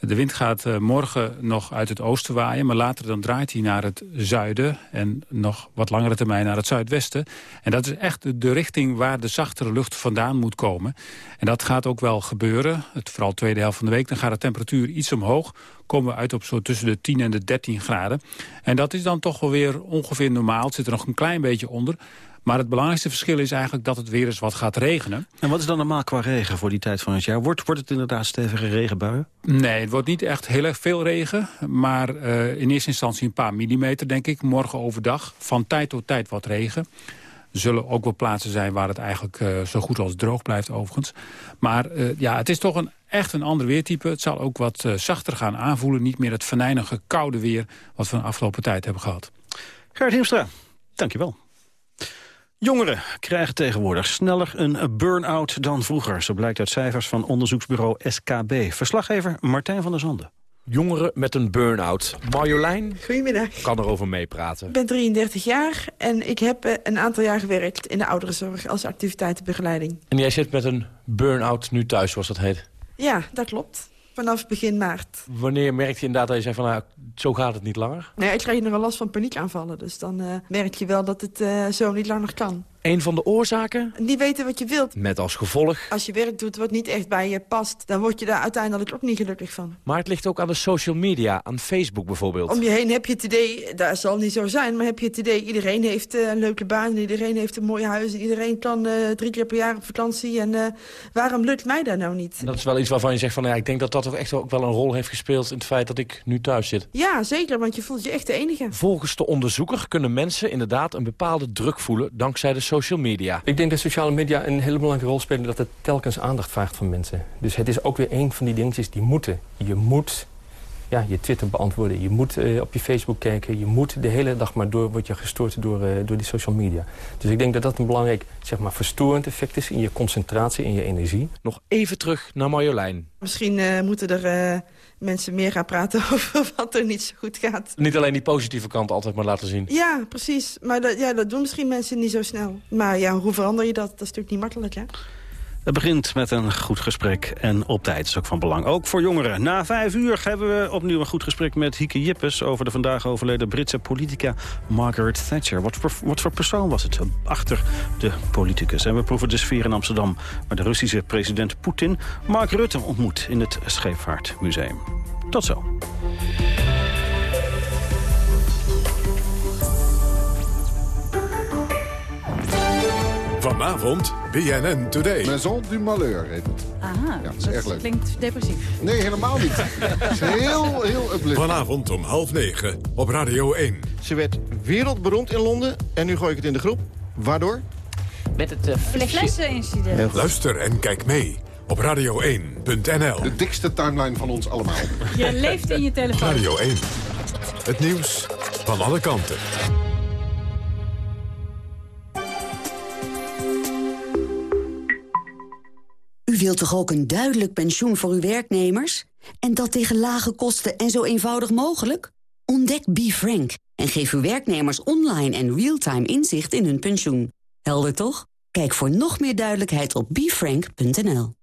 De wind gaat uh, morgen nog uit het oosten waaien, maar later dan draait hij naar het zuiden en nog wat langere termijn naar het zuidwesten. En dat is echt de richting waar de zachtere lucht vandaan moet komen. En dat gaat ook wel gebeuren, het, vooral de tweede helft van de week. Dan gaat de temperatuur iets omhoog, komen we uit op zo tussen de 10 en de 13 graden. En dat is dan toch wel weer ongeveer normaal, het zit er nog een klein beetje onder. Maar het belangrijkste verschil is eigenlijk dat het weer eens wat gaat regenen. En wat is dan normaal qua regen voor die tijd van het jaar? Wordt, wordt het inderdaad stevige regenbuien? Nee, het wordt niet echt heel erg veel regen. Maar uh, in eerste instantie een paar millimeter, denk ik. Morgen overdag. Van tijd tot tijd wat regen. Er zullen ook wel plaatsen zijn waar het eigenlijk uh, zo goed als droog blijft overigens. Maar uh, ja, het is toch een, echt een ander weertype. Het zal ook wat zachter gaan aanvoelen. Niet meer het venijnige koude weer wat we de afgelopen tijd hebben gehad. Gerrit Hiemstra, dankjewel. Jongeren krijgen tegenwoordig sneller een burn-out dan vroeger. Zo blijkt uit cijfers van onderzoeksbureau SKB. Verslaggever Martijn van der Zanden. Jongeren met een burn-out. Marjolein Goedemiddag. kan erover meepraten. Ik ben 33 jaar en ik heb eh, een aantal jaar gewerkt in de ouderenzorg als activiteitenbegeleiding. En jij zit met een burn-out nu thuis, zoals dat heet? Ja, dat klopt. Vanaf begin maart. Wanneer merkte je inderdaad dat je zei van nou, zo gaat het niet langer? Nee, ik krijg nogal last van paniekaanvallen. Dus dan uh, merk je wel dat het uh, zo niet langer kan. Een van de oorzaken? Niet weten wat je wilt. Met als gevolg? Als je werk doet wat niet echt bij je past... dan word je daar uiteindelijk ook niet gelukkig van. Maar het ligt ook aan de social media, aan Facebook bijvoorbeeld. Om je heen heb je het idee, dat zal niet zo zijn... maar heb je het idee, iedereen heeft uh, een leuke baan... iedereen heeft een mooi huis... iedereen kan uh, drie keer per jaar op vakantie... en uh, waarom lukt mij dat nou niet? Dat is wel iets waarvan je zegt van... ja, ik denk dat dat toch echt ook wel een rol heeft gespeeld... in het feit dat ik nu thuis zit. Ja, zeker, want je voelt je echt de enige. Volgens de onderzoeker kunnen mensen inderdaad een bepaalde druk voelen... dankzij de social media. Ik denk dat sociale media een hele belangrijke rol spelen... dat het telkens aandacht vraagt van mensen. Dus het is ook weer een van die dingetjes die moeten. Je moet ja, je Twitter beantwoorden. Je moet uh, op je Facebook kijken. Je moet de hele dag maar door, word je gestoord door, uh, door die social media. Dus ik denk dat dat een belangrijk zeg maar, verstorend effect is... in je concentratie, in je energie. Nog even terug naar Marjolein. Misschien uh, moeten er mensen meer gaan praten over wat er niet zo goed gaat. Niet alleen die positieve kant altijd maar laten zien. Ja, precies. Maar dat, ja, dat doen misschien mensen niet zo snel. Maar ja, hoe verander je dat? Dat is natuurlijk niet makkelijk, hè? Het begint met een goed gesprek en op tijd is ook van belang. Ook voor jongeren. Na vijf uur hebben we opnieuw een goed gesprek met Hieke Jippes... over de vandaag overleden Britse politica Margaret Thatcher. Wat voor, wat voor persoon was het achter de politicus? En we proeven de sfeer in Amsterdam... waar de Russische president Poetin Mark Rutte ontmoet... in het Scheepvaartmuseum. Tot zo. Vanavond BNN Today. Maison du Malheur heet het. Aha, ja, dat, dat erg leuk. klinkt depressief. Nee, helemaal niet. het is heel, heel uplifting. Vanavond om half negen op Radio 1. Ze werd wereldberoemd in Londen en nu gooi ik het in de groep. Waardoor? Met het uh, flessenincident. Luister en kijk mee op radio1.nl. De dikste timeline van ons allemaal. Je leeft in je telefoon. Radio 1. Het nieuws van alle kanten. U wilt toch ook een duidelijk pensioen voor uw werknemers? En dat tegen lage kosten en zo eenvoudig mogelijk? Ontdek BeFrank en geef uw werknemers online en real-time inzicht in hun pensioen. Helder toch? Kijk voor nog meer duidelijkheid op befrank.nl.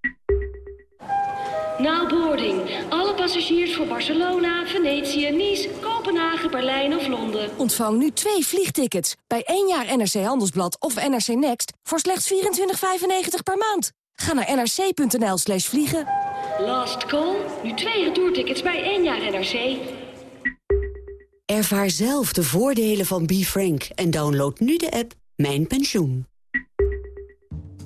Now boarding. Alle passagiers voor Barcelona, Venetië, Nice, Kopenhagen, Berlijn of Londen. Ontvang nu twee vliegtickets bij één jaar NRC Handelsblad of NRC Next voor slechts 24,95 per maand. Ga naar nrc.nl slash vliegen. Last call. Nu twee retourtickets bij één jaar NRC. Ervaar zelf de voordelen van BeFrank en download nu de app Mijn Pensioen.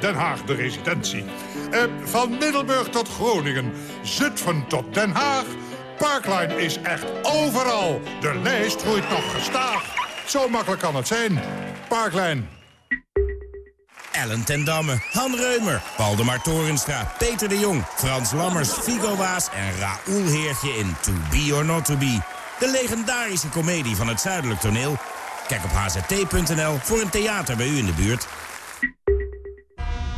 Den Haag, de residentie. Uh, van Middelburg tot Groningen, Zutphen tot Den Haag. Parkline is echt overal. De lijst groeit nog gestaag. Zo makkelijk kan het zijn. Parkline. Ellen ten Damme, Han Reumer, Waldemar Torenstra, Peter de Jong... Frans Lammers, Figo Waas en Raoul Heertje in To Be or Not To Be. De legendarische komedie van het Zuidelijk Toneel. Kijk op hzt.nl voor een theater bij u in de buurt.